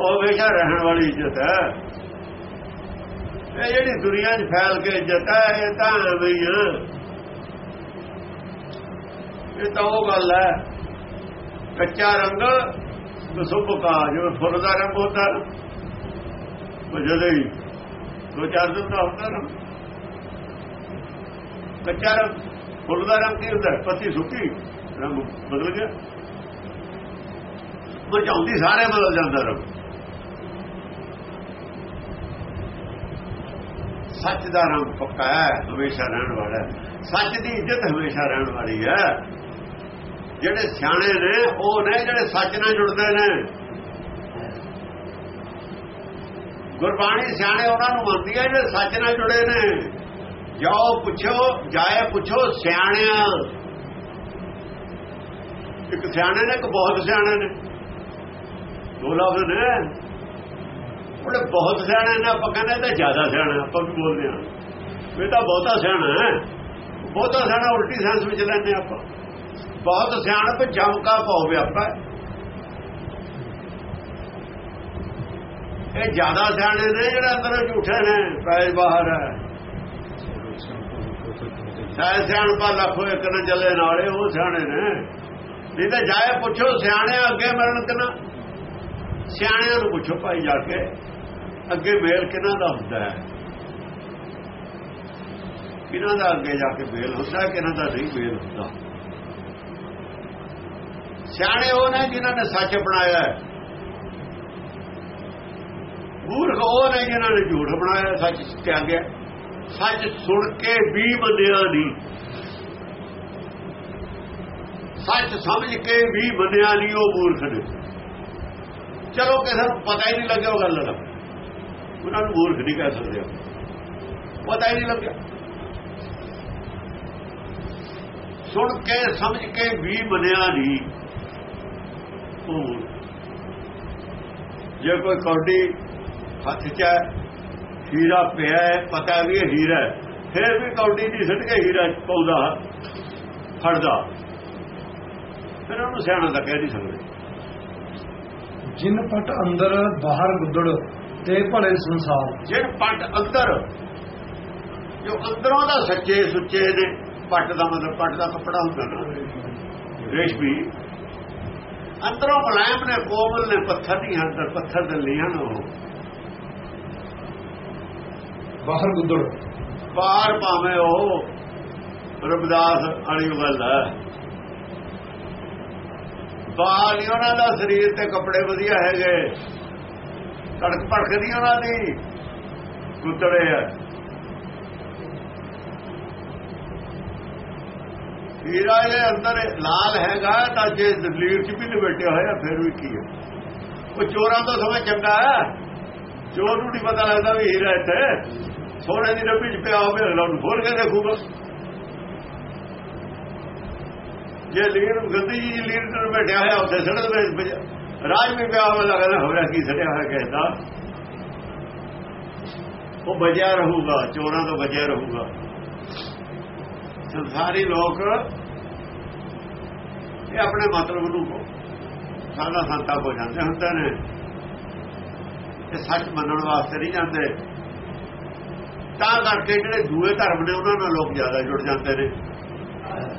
ਉਹ ਹਮੇਸ਼ਾ ਰਹਿਣ ਵਾਲੀ ਇੱਜ਼ਤ ਹੈ। ਇਹ ਜਿਹੜੀ ਦੁਨੀਆ 'ਚ ਫੈਲ ਕੇ ਇੱਜ਼ਤ ਹੈ, ਇਹ ਤਾਂ ਐਵੇਂ ਹੀ ਹੈ। ਇਹ ਤਾਂ ਉਹ ਗੱਲ ਹੈ, ਕੱਚਾ ਰੰਗ ਸੁਭ ਕਾ ਫੁੱਲ ਦਾ ਰੰਗ ਹੁੰਦਾ ਉਹ ਜਦੋਂ ਹੀ ਦੋ ਚਾਰ ਦਿਨ ਦਾ ਹੁੰਦਾ ਰੰਗ ਕੱਚਾ ਰੰਗ ਫੁੱਲ ਦਾ ਰੰਗ ਕੀ ਹੁੰਦਾ? ਪੱਤੀ ਸੁੱਕੀ, ਰੰਗ ਬਦਲ ਗਿਆ। ਮਚਾਉਂਦੀ ਸਾਰੇ ਬਦਲ ਜਾਂਦਾ ਰੰਗ। ਸੱਚ ਦਾ ਰੰਗ ਪੱਕਾ ਹੈ, ਹਮੇਸ਼ਾ ਰਹਿਣ ਵਾਲਾ ਹੈ। ਸੱਚ ਦੀ ਇੱਜ਼ਤ ਹਮੇਸ਼ਾ ਰਹਿਣ ਵਾਲੀ ਹੈ। ਜਿਹੜੇ ਸਿਆਣੇ ਨੇ, ਉਹ ਨੇ ਜਿਹੜੇ ਸੱਚ ਨਾਲ ਜੁੜਦੇ ਨੇ। ਗੁਰਬਾਣੀ ਸਿਆਣੇ ਉਹਨਾਂ ਨੂੰ ਮੰਨਦੀ ਹੈ, ਜਿਹੜੇ ਸੱਚ ਨਾਲ ਜੁੜੇ ਨੇ। ਜਾਓ ਪੁੱਛੋ, ਜਾਏ ਪੁੱਛੋ, ਸਿਆਣਿਆਂ। ਇੱਕ ਸਿਆਣੇ ਨੇ, ਇੱਕ ਬਹੁਤ ਸਿਆਣੇ ਨੇ। ਦੋ ਲਫ਼ਜ਼ ਨੇ। ਉਹਨੇ ਬਹੁਤ ਸਿਆਣੇ ਨੇ, ਆਪਾਂ ਕਹਿੰਦੇ ਤਾਂ ਜ਼ਿਆਦਾ ਸਿਆਣਾ, ਆਪਾਂ ਵੀ ਬੋਲਦੇ ਹਾਂ। ਇਹ ਤਾਂ ਬਹੁਤਾ ਸਿਆਣਾ ਹੈ। ਬਹੁਤਾ ਸਿਆਣਾ ਉਲਟੀ ਸੈਂਸ ਵਿੱਚ ਲੈਂਦੇ ਆਪਾਂ। ਬਹੁਤ ਸਿਆਣਪ ਜਮਕਾ ਪਾਉ ਵਿਆਪਾ ਇਹ ਜ਼ਿਆਦਾ ਸਿਆਣੇ ਨੇ ਜਿਹੜੇ ਅੰਦਰ ਝੂਠੇ ਨੇ ਪੈਜ ਬਾਹਰ ਹੈ। ਸਾਇ ਸਿਆਣਪਾ ਲੱਖੋ ਇੱਕ ਨਾ ਚੱਲੇ ਨਾਲੇ, ਉਹ ਸਿਆਣੇ ਨੇ। ਨਹੀਂ ਤਾਂ ਜਾਏ ਪੁੱਛੋ ਸਿਆਣੇ ਅੱਗੇ ਮਰਨ ਕਿਨਾ? ਸਿਆਣਿਆਂ ਨੂੰ ਪੁੱਛੋ ਭਾਈ ਜਾ ਕੇ, ਅੱਗੇ ਮੇਲ ਕਿਨਾਂ ਦਾ ਹੁੰਦਾ ਹੈ? ਕਿਨਾਂ ਦਾ ਅੱਗੇ ਜਾ ਕੇ ਮੇਲ ਹੁੰਦਾ ਕਿਨਾਂ ਦਾ ਨਹੀਂ ਮੇਲ ਹੁੰਦਾ? ਸਿਆਣੇ ਉਹ ਨੇ ਜਿਨ੍ਹਾਂ ਨੇ ਸੱਚ ਬਣਾਇਆ ਹੈ। ਮੂਰਖ ਉਹ ਨੇ ਜਿਨ੍ਹਾਂ ਨੇ ਝੂਠ ਬਣਾਇਆ, ਸੱਚ ਤਿਆਗਿਆ। ਸੱਚ ਸੁਣ ਕੇ ਵੀ ਮੰਨਿਆ ਨਹੀਂ ਸੱਚ ਸਮਝ ਕੇ ਵੀ ਮੰਨਿਆ ਨਹੀਂ ਉਹ ਮੂਰਖ ਨੇ। ਚਲੋ ਕਿਸੇ ਨੂੰ ਪਤਾ ਹੀ ਨਹੀਂ ਲੱਗਿਆ ਉਹ ਗੱਲ ਦਾ। ਉਹਨਾਂ ਨੂੰ ਮੂਰਖ ਨਹੀਂ ਕਹਿ ਸਕਦੇ ਪਤਾ ਹੀ ਨਹੀਂ ਲੱਗਿਆ। ਸੁਣ ਕੇ, ਸਮਝ ਕੇ ਵੀ ਮੰਨਿਆ ਨਹੀਂ ਉਹ ਜੇ ਕੋਈ ਕੌਡੀ ਹੱਥ 'ਚ ਹੈ ਹੀਰਾ ਪਿਆ ਹੈ ਪਤਾ ਵੀ ਇਹ ਹੀਰਾ ਹੈ ਫਿਰ ਵੀ ਕੌਡੀ ਦੀ ਸਿੱਟ ਕੇ ਹੀਰਾ ਪਾਉਂਦਾ ਫੜਦਾ। ਫਿਰ ਉਹਨੂੰ ਸਿਆਣਾ ਤਾਂ ਕਹਿ ਨਹੀਂ ਸਕਦੇ। ਜਿਨ ਪਟ ਅੰਦਰ ਬਾਹਰ ਗੁੱਦੜ ਤੇ ਭਲੇ ਸੰਸਾਰ। ਜਿਹ ਪੱਟ ਅੰਦਰ ਜੋ ਅੰਦਰੋਂ ਦਾ ਸੱਚੇ ਸੁੱਚੇ ਨੇ ਪੱਟ ਦਾ ਮਤਲਬ ਪੱਟ ਦਾ ਕੱਪੜਾ ਹੁੰਦਾ ਨਾ ਰੇਸ਼ਮੀ। ਅੰਦਰੋਂ ਮੁਲਾਇਮ ਨੇ ਕੋਮਲ ਨੇ ਪੱਥਰ ਨਹੀਂ ਅੰਦਰ ਪੱਥਰ ਦੇ ਲਿਆ ਨਾ ਬਾਹਰ ਗੁੱਦੜ। ਬਾਹਰ ਭਾਵੇਂ ਉਹ ਰਬਦਾਸ ਵਾਲੀ ਗੱਲ ਹੈ। ਬਾਹਰ ਉਹਨਾਂ ਦਾ ਸਰੀਰ ਤੇ ਕੱਪੜੇ ਵਧੀਆ ਹੈਗੇ। ਕੜਕ ਭੜਕਦੀ ਉਹਨਾਂ ਦੀ। ਗੁੱਤੜੇ ਆ। ਹੀਰਾ ਦੇ ਅੰਦਰ ਲਾਲ ਹੈਗਾ, ਤਾਂ ਜੇ ਦਲੀਰ ਚ ਵੀ ਲਪੇਟਿਆ ਹੋਇਆ, ਫਿਰ ਵੀ ਕੀ ਹੈ? ਉਹ ਚੋਰਾਂ ਤੋਂ ਸਮਾਂ ਚੰਗਾ ਚੋਰ ਨੂੰ ਨਹੀਂ ਪਤਾ ਲੱਗਦਾ ਵੀ ਹੀਰਾ ਇੱਥੇ ਸੋਨੇ ਦੀ ਰੱਬੀ ਚ ਪਿਆ ਹੋਵੇ, ਅਗਲਾ ਨੂੰ ਖੋਲ ਕੇ ਦੇਖੂਗਾ ਜੇ ਲੀਰ ਗੰਦੀ ਜੀ ਲੀਰ ਤੇ ਬੈਠਿਆ ਹੋਇਆ, ਉੱਥੇ ਸੜਕ ਵਿੱਚ ਰਾਜ ਵੀ ਪਿਆ ਹੋਵੇ ਲੱਗਦਾ ਹੋਇਆ ਕੀ ਸੜਿਆ ਹੋਇਆ ਕਹਿੰਦਾ ਉਹ ਬਜਿਆ ਰਹੂਗਾ, ਚੋਰਾਂ ਤੋਂ ਬਚਿਆ ਰਹੂਗਾ। ਸੰਸਾਰੀ ਲੋਕ ਇਹ ਆਪਣੇ ਮਤਲਬ ਨੂੰ ਸਾਦਾ ਸੰਤਾ ਹੋ ਜਾਂਦੇ ਹੁੰਦੇ ਨੇ। ਇਹ ਸੱਚ ਮੰਨਣ ਵਾਸਤੇ ਨਹੀਂ ਜਾਂਦੇ। ਤਾਂ ਕਰਕੇ ਜਿਹੜੇ ਦੂਏ ਧਰਮ ਨੇ, ਉਹਨਾਂ ਨਾਲ ਲੋਕ ਜ਼ਿਆਦਾ ਜੁੜ ਜਾਂਦੇ ਨੇ।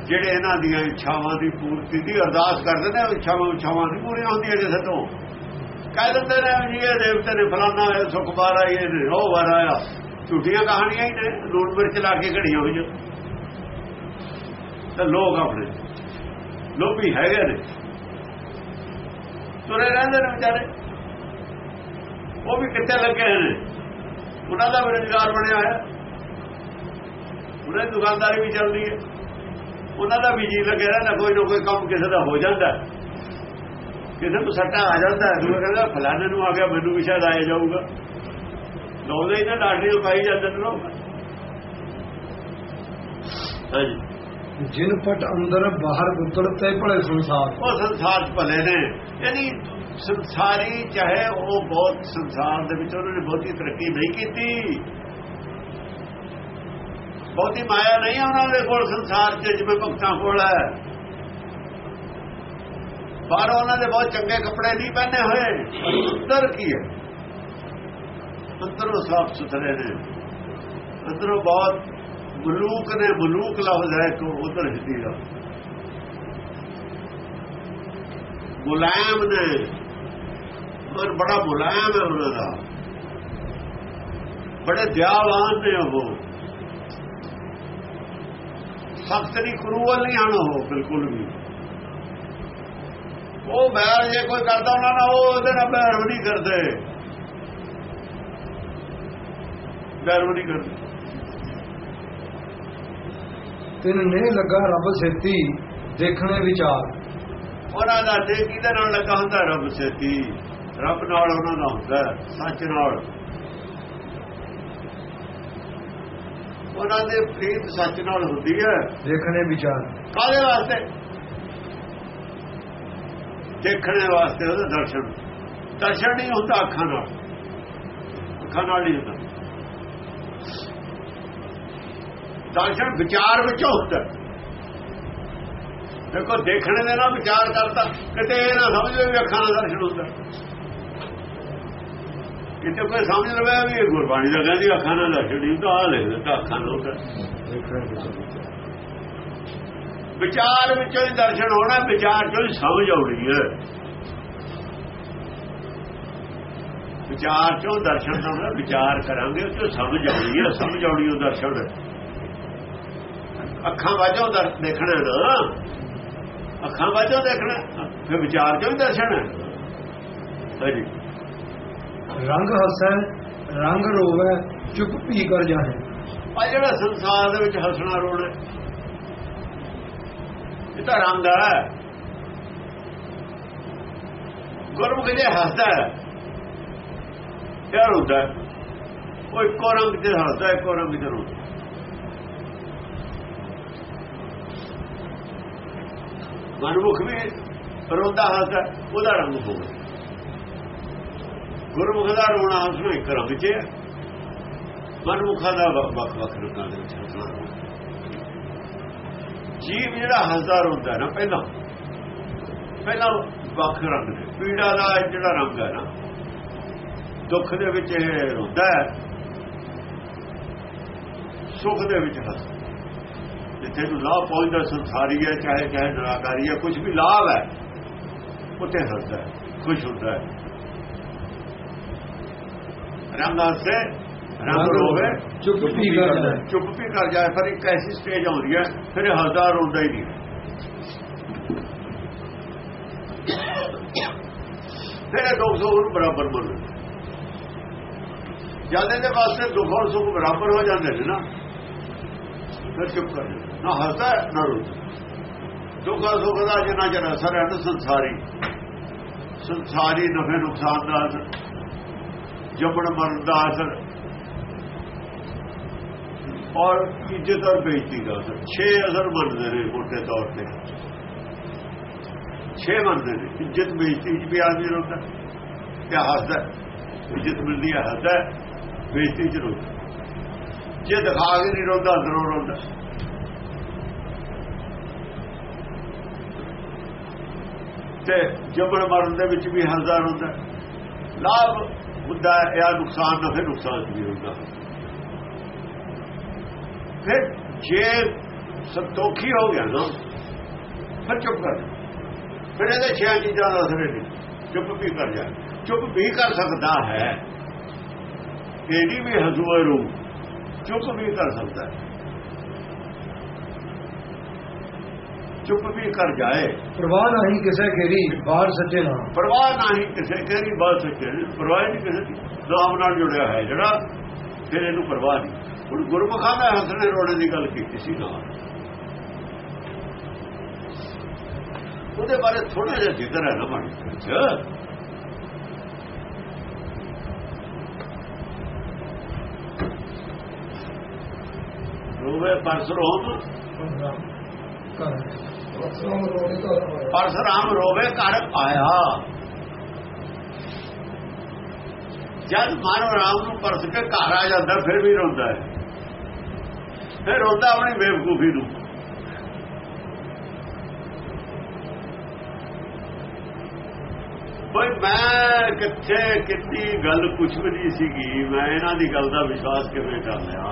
ਜਿਹੜੇ ਇਹਨਾਂ ਦੀਆਂ ਇੱਛਾਵਾਂ ਦੀ ਪੂਰਤੀ ਦੀ ਅਰਦਾਸ ਕਰਦੇ ਨੇ ਇੱਛਾਵਾਂ ਇੱਛਾਵਾਂ ਨਹੀਂ ਪੂਰੀਆਂ ਹੁੰਦੀਆਂ ਕਿਸੇ ਤੋਂ। ਕਹਿ ਦਿੰਦੇ ਨੇ ਜੀ ਇਹ ਦੇਵਤੇ ਨੇ ਫਲਾਣਾ ਹੋਇਆ ਸੁਖ ਆਈ ਇਹ ਰੋਹ ਵਾਰ ਆਇਆ। ਝੂਠੀਆਂ ਕਹਾਣੀਆਂ ਹੀ ਨੇ, ਲੂਣ ਮਿਰਚ ਲਾ ਕੇ ਘੜੀਆਂ ਹੋਈਆਂ। ਤਾਂ ਲੋਕ ਆਪਣੇ। ਲੋਭੀ ਹੈਗੇ ਨੇ। ਤੁਰੇ ਰਹਿੰਦੇ ਨੇ ਵਿਚਾਰੇ। ਉਹ ਵੀ ਕਿੱਥੇ ਲੱਗੇ ਨੇ? ਉਹਨਾਂ ਦਾ ਵੀ ਰੁਜ਼ਗਾਰ ਬਣਿਆ ਹੋਇਆ। ਉਹਨਾਂ ਦੀ ਦੁਕਾਨਦਾਰੀ ਵੀ ਚੱਲਦੀ ਹੈ। ਉਹਨਾਂ ਦਾ ਵੀ ਜੀ ਲੱਗਿਆ ਰਹਿੰਦਾ। ਕੋਈ ਨਾ ਕੋਈ ਕੰਮ ਕਿਸੇ ਦਾ ਹੋ ਜਾਂਦਾ। ਕਿਸੇ ਨੂੰ ਸੱਟਾ ਆ ਜਾਂਦਾ। ਦੂਰ ਕਹਿੰਦਾ, ਫਲਾਣੇ ਨੂੰ ਆ ਗਿਆ, ਮੈਨੂੰ ਵੀ ਸ਼ਾਇਦ ਆਇਆ ਜਾਊਗਾ। ਲੋਦੇ ਇਹਨਾਂ ਲਾਟਰੀ ਪਾਈ ਜਾਂਦੇ ਨੇ ਲੋਕ। ਹਾਂਜੀ। ਜਿਨ ਪਟ ਅੰਦਰ ਬਾਹਰ ਗੁੱਦੜ ਤੇ ਭਲੇ ਸੰਸਾਰ। ਉਹ ਸੰਸਾਰ ਭਲੇ ਨੇ। ਯਾਨੀ ਸੰਸਾਰੀ ਚਾਹੇ ਉਹ ਬਹੁਤ ਸੰਸਾਰ ਦੇ ਵਿੱਚ ਉਹਨਾਂ ਨੇ ਬਹੁਤੀ ਤਰੱਕੀ ਨਹੀਂ ਕੀਤੀ। ਬਹੁਤੀ ਮਾਇਆ ਨਹੀਂ ਉਹਨਾਂ ਦੇ ਕੋਲ ਸੰਸਾਰ 'ਚ, ਜਿਵੇਂ ਭਗਤਾਂ ਕੋਲ ਹੈ। ਬਾਹਰ ਉਹਨਾਂ ਦੇ ਬਹੁਤ ਚੰਗੇ ਕੱਪੜੇ ਨਹੀਂ ਪਹਿਨੇ ਹੋਏ। ਪਰ ਅੰਦਰ ਕੀ ਹੈ? ਅੰਦਰੋਂ ਸਾਫ਼ ਸੁਥਰੇ ਨੇ। ਅੰਦਰੋਂ ਬਹੁਤ ਮਲੂਕ ਨੇ ਮਲੂਕ ਲਫ਼ਜ਼ ਹੈ ਕਿ ਉਧਰ ਹਿੱਦੀ ਦਾ। ਮੁਲਾਇਮ ਨੇ ਪਰ ਬੜਾ ਮੁਲਾਇਮ ਹੈ ਉਹਨਾਂ ਦਾ। ਬੜੇ ਦਿਆਵਾਨ ਨੇ ਉਹ। ਸਖਤ ਨਹੀਂ ਕਰੂਵਲ ਨਹੀਂ ਹਨ ਉਹ, ਬਿਲਕੁਲ ਵੀ। ਉਹ ਬੈਰ ਜੇ ਕੋਈ ਕਰਦਾ ਉਹਨਾਂ ਨਾਲ, ਉਹ ਉਹਦੇ ਨਾਲ ਬੈਰ ਨਹੀਂ ਕਰਦੇ। ਬੈਰ ਨਹੀਂ ਕਰਦੇ। ਤਿੰਨ ਨੇ ਲੱਗਾ ਰੱਬ ਸੇਤੀ ਦੇਖਣੇ ਵਿਚਾਰ। ਉਹਨਾਂ ਦਾ ਤੇ ਕਿਹਦੇ ਨਾਲ ਲੱਗਾ ਹੁੰਦਾ ਰੱਬ ਸੇਤੀ? ਰੱਬ ਨਾਲ ਉਹਨਾਂ ਦਾ ਹੁੰਦਾ ਸੱਚ ਨਾਲ। ਉਹਨਾਂ ਦੇ ਪ੍ਰੀਤ ਸੱਚ ਨਾਲ ਹੁੰਦੀ ਹੈ। ਦੇਖਣੇ ਵਿਚਾਰ। ਕਾਹਦੇ ਵਾਸਤੇ? ਦੇਖਣੇ ਵਾਸਤੇ ਉਹਦਾ ਦਰਸ਼ਨ। ਦਰਸ਼ਨ ਨਹੀਂ ਹੁੰਦਾ ਅੱਖਾਂ ਨਾਲ। ਅੱਖਾਂ ਨਾਲ ਨਹੀਂ ਹੁੰਦਾ। ਦਰਸ਼ਨ ਵਿਚਾਰ ਵਿੱਚੋਂ ਹੁੰਦਾ। ਦੇਖੋ, ਦੇਖਣੇ ਦੇ ਨਾਲ ਵਿਚਾਰ ਕਰਤਾ, ਕਿਤੇ ਇਹ ਨਾ ਸਮਝ ਵੀ ਅੱਖਾਂ ਦਾ ਦਰਸ਼ਨ ਹੁੰਦਾ। ਕਿਤੇ ਕੋਈ ਸਮਝ ਲਵੇ ਵੀ ਇਹ ਗੁਰਬਾਣੀ ਦਾ ਕਹਿੰਦੀ ਅੱਖਾਂ ਨਾਲ ਦਰਸ਼ਨ ਨਹੀਂ ਹੁੰਦਾ ਆ ਲੈ ਦਿੱਤਾ ਅੱਖਾਂ ਨਾਲ ਹੁੰਦਾ। ਵਿਚਾਰ ਵਿੱਚੋਂ ਹੀ ਦਰਸ਼ਨ ਹੋਣਾ, ਵਿਚਾਰ ਚੋਂ ਹੀ ਸਮਝ ਆਉਣੀ ਹੈ। ਵਿਚਾਰ ਚੋਂ ਦਰਸ਼ਨ ਹੋਣਾ, ਵਿਚਾਰ ਕਰਾਂਗੇ, ਉਹ ਸਮਝ ਆਉਣੀ ਹੈ, ਸਮਝ ਆਉਣੀ ਉਹ ਦਰਸ਼ਨ। ਹੈ। ਅੱਖਾਂ ਵਾਜੋਂ ਦੇਖਣਾ ਨਾ। ਅੱਖਾਂ ਵਾਜੋਂ ਦੇਖਣਾ ਫਿਰ ਵਿਚਾਰ ਚੋਂ ਦਰਸ਼ਨ ਹੈ ਹਾਂਜੀ। ਰੰਗ ਹੱਸੈ ਰੰਗ ਰੋਵੈ ਚੁੱਪ ਪੀ ਕਰ ਜਾਏ ਆ ਜਿਹੜਾ ਸੰਸਾਰ ਦੇ ਵਿੱਚ ਹੱਸਣਾ ਰੋਣਾ ਇਹ ਤਾਂ ਰੰਗ ਹੈ। ਗੁਰਮੁਖ ਜੇ ਹੱਸਦਾ ਹੈ ਇਹ ਹੁੰਦਾ। ਉਹ ਇੱਕੋ ਰੰਗ ਤੇ ਹੱਸਦਾ ਹੈ, ਇੱਕੋ ਰੰਗ ਤੇ ਰੋਂਦਾ। ਮਨਮੁਖ ਵੀ ਰੋਂਦਾ ਹੱਸਦਾ, ਉਹਦਾ ਰੰਗ ਹੋਵੇ ਗੁਰਮੁਖ ਦਾ ਰੋਣਾ ਹੱਸਣਾ ਇੱਕ ਰੰਗ 'ਚ ਹੈ। ਮਨਮੁਖਾਂ ਦਾ ਵੱਖ ਵੱਖ ਰੰਗਾਂ ਦੇ ਵਿੱਚ ਹੱਸਣਾ ਰੋਣਾ। ਜੀਵ ਜਿਹੜਾ ਹੱਸਦਾ ਰੋਂਦਾ ਨਾ ਪਹਿਲਾਂ ਪਹਿਲਾਂ ਵੱਖ ਰੰਗ ਨੇ ਪੀੜਾ ਦਾ ਜਿਹੜਾ ਰੰਗ ਹੈ ਨਾ, ਦੁੱਖ ਦੇ ਵਿੱਚ ਇਹ ਰੋਂਦਾ ਹੈ। ਸੁੱਖ ਦੇ ਵਿੱਚ ਹੱਸਦਾ। ਜਿੱਥੇ ਨੂੰ ਲਾਭ ਪਹੁੰਚਦਾ ਸੰਸਾਰੀ ਹੈ ਚਾਹੇ ਚਾਹੇ ਨਿਰਾਕਾਰੀ ਹੈ ਕੁਝ ਵੀ ਲਾਭ ਹੈ ਉੱਥੇ ਹੱਸਦਾ ਹੈ ਖੁਸ਼ ਹੁੰਦਾ ਹੈ। ਰੰਗ ਹੱਸੇ ਰੰਗ ਰੋਵੇ ਚੁੱਪ ਪੀ ਕਰ ਜਾਏ ਚੁੱਪ ਵੀ ਕਰ ਜਾਏ ਪਰ ਇੱਕ ਐਸੀ ਸਟੇਜ ਆਉਂਦੀ ਹੈ ਫਿਰ ਹੱਸਦਾ ਰੋਂਦਾ ਹੀ ਨਹੀਂ। ਫਿਰ ਦੁੱਖ ਸੁੱਖ ਬਰਾਬਰ ਮੰਨ ਜਦ ਇਹਦੇ ਵਾਸਤੇ ਦੁੱਖ ਔਰ ਸੁੱਖ ਬਰਾਬਰ ਹੋ ਜਾਂਦੇ ਨੇ ਨਾ। ਫਿਰ ਚੁੱਪ ਕਰ ਜਾਂਦਾ। ਨਾ ਹੱਸਦਾ ਨਾ ਰੋਂਦਾ ਦੁੱਖ ਔਰ ਸੁੱਖ ਦਾ ਜਿੰਨਾ ਚਿਰ ਅਸਰ ਹੈ ਨਾ ਸੰਸਾਰੀ ਸੰਸਾਰੀ ਨਫੇ ਨੁਕਸਾਨ ਦਾ ਅਸਰ ਜੰਮਣ ਮਰਨ ਦਾ ਅਸਰ ਔਰ ਇੱਜ਼ਤ ਔਰ ਬੇਇੱਜ਼ਤੀ ਦਾ ਅਸਰ। ਛੇ ਅਸਰ ਮੰਨਦੇ ਨੇ ਮੋਟੇ ਤੌਰ ਤੇ। ਛੇ ਮੰਨਦੇ ਨੇ ਇੱਜ਼ਤ ਬੇਇੱਜ਼ਤੀ ਚ ਵੀ ਆਦਮੀ ਰੋਂਦਾ ਤੇ ਹੱਸਦਾ ਇੱਜ਼ਤ ਮਿਲਦੀ ਹੈ ਹੱਸਦਾ ਹੈ, ਬੇਇੱਜ਼ਤੀ ਚ ਰੋਂਦਾ ਜੇ ਦਿਖਾ ਕੇ ਨਹੀਂ ਰੋਂਦਾ ਅੰਦਰੋਂ ਰੋਂਦਾ ਤੇ ਜੰਮਣ ਮਰਨ ਦੇ ਵਿੱਚ ਵੀ ਹੱਸਦਾ ਹੁੰਦਾ। ਲਾਭ ਹੁੰਦਾ ਹੈ ਨੁਕਸਾਨ ਦਾ ਫਿਰ ਨੁਕਸਾਨ ਵੀ ਹੁੰਦਾ। ਫਿਰ ਜੇ ਸੰਤੋਖੀ ਹੋ ਗਿਆ ਨਾ, ਫਿਰ ਚੁੱਪ ਕਰ ਫਿਰ ਇਹਦੇ ਛੇ ਚੀਜ਼ਾਂ ਦਾ ਅਸਰ ਨਹੀਂ। ਚੁੱਪ ਵੀ ਕਰ ਜਾ। ਚੁੱਪ ਵੀ ਕਰ ਸਕਦਾ ਹੈ। ਇਹਦੀ ਵੀ ਹਜ਼ੂਰ ਰੂ ਚੁੱਪ ਵੀ ਕਰ ਸਕਦਾ ਹੈ। ਚੁੱਪ ਵੀ ਕਰ ਜਾਏ। ਪ੍ਰਵਾਹ ਨਹੀਂ ਕਿਸੇ ਕੇਰੀ ਬਾਹਰ ਸੱਚੇ ਨਾ। ਪਰਵਾਹ ਨਹੀਂ ਕਿਸੇ ਕਿਹੜੀ ਬਾਤ ਸੱਚੇ ਪਰਵਾਹ ਨਹੀਂ ਕਿਸੇ ਦੀ। ਨਾਮ ਨਾਲ ਜੁੜਿਆ ਹੈ ਜਿਹੜਾ ਫਿਰ ਇਹਨੂੰ ਪਰਵਾਹ ਨਹੀਂ। ਹੁਣ ਗੁਰਮੁਖਾਂ ਦਾ ਹੱਸਣੇ ਰੋਣੇ ਦੀ ਗੱਲ ਕੀਤੀ ਸੀ ਨਾਲ ਉਹਦੇ ਬਾਰੇ ਥੋੜਾ ਜਿਹਾ ਜ਼ਿਕਰ ਹੈ ਨਾ ਮਨ ਵਿੱਚ ਰੋਵੇ ਪਰਸਰੋਮ ਕਰ ਪਰਸਰਾਮ ਰੋਵੇ ਘਰ ਆਇਆ। ਜਦ ਮਾਨਵ ਰਾਮ ਨੂੰ ਪਰਸ ਕੇ ਘਰ ਆ ਜਾਂਦਾ, ਫਿਰ ਵੀ ਰੋਂਦਾ ਹੈ। ਫਿਰ ਰੋਂਦਾ ਆਪਣੀ ਬੇਵਕੂਫੀ ਨੂੰ। ਕੋਈ ਮੈਂ ਕਿੱਥੇ ਕਿੰਨੀ ਗੱਲ ਕੁਝ ਵੀ ਨਹੀਂ ਸੀਗੀ। ਮੈਂ ਇਹਨਾਂ ਦੀ ਗੱਲ ਦਾ ਵਿਸ਼ਵਾਸ ਕਿਵੇਂ ਕਰ ਲਿਆ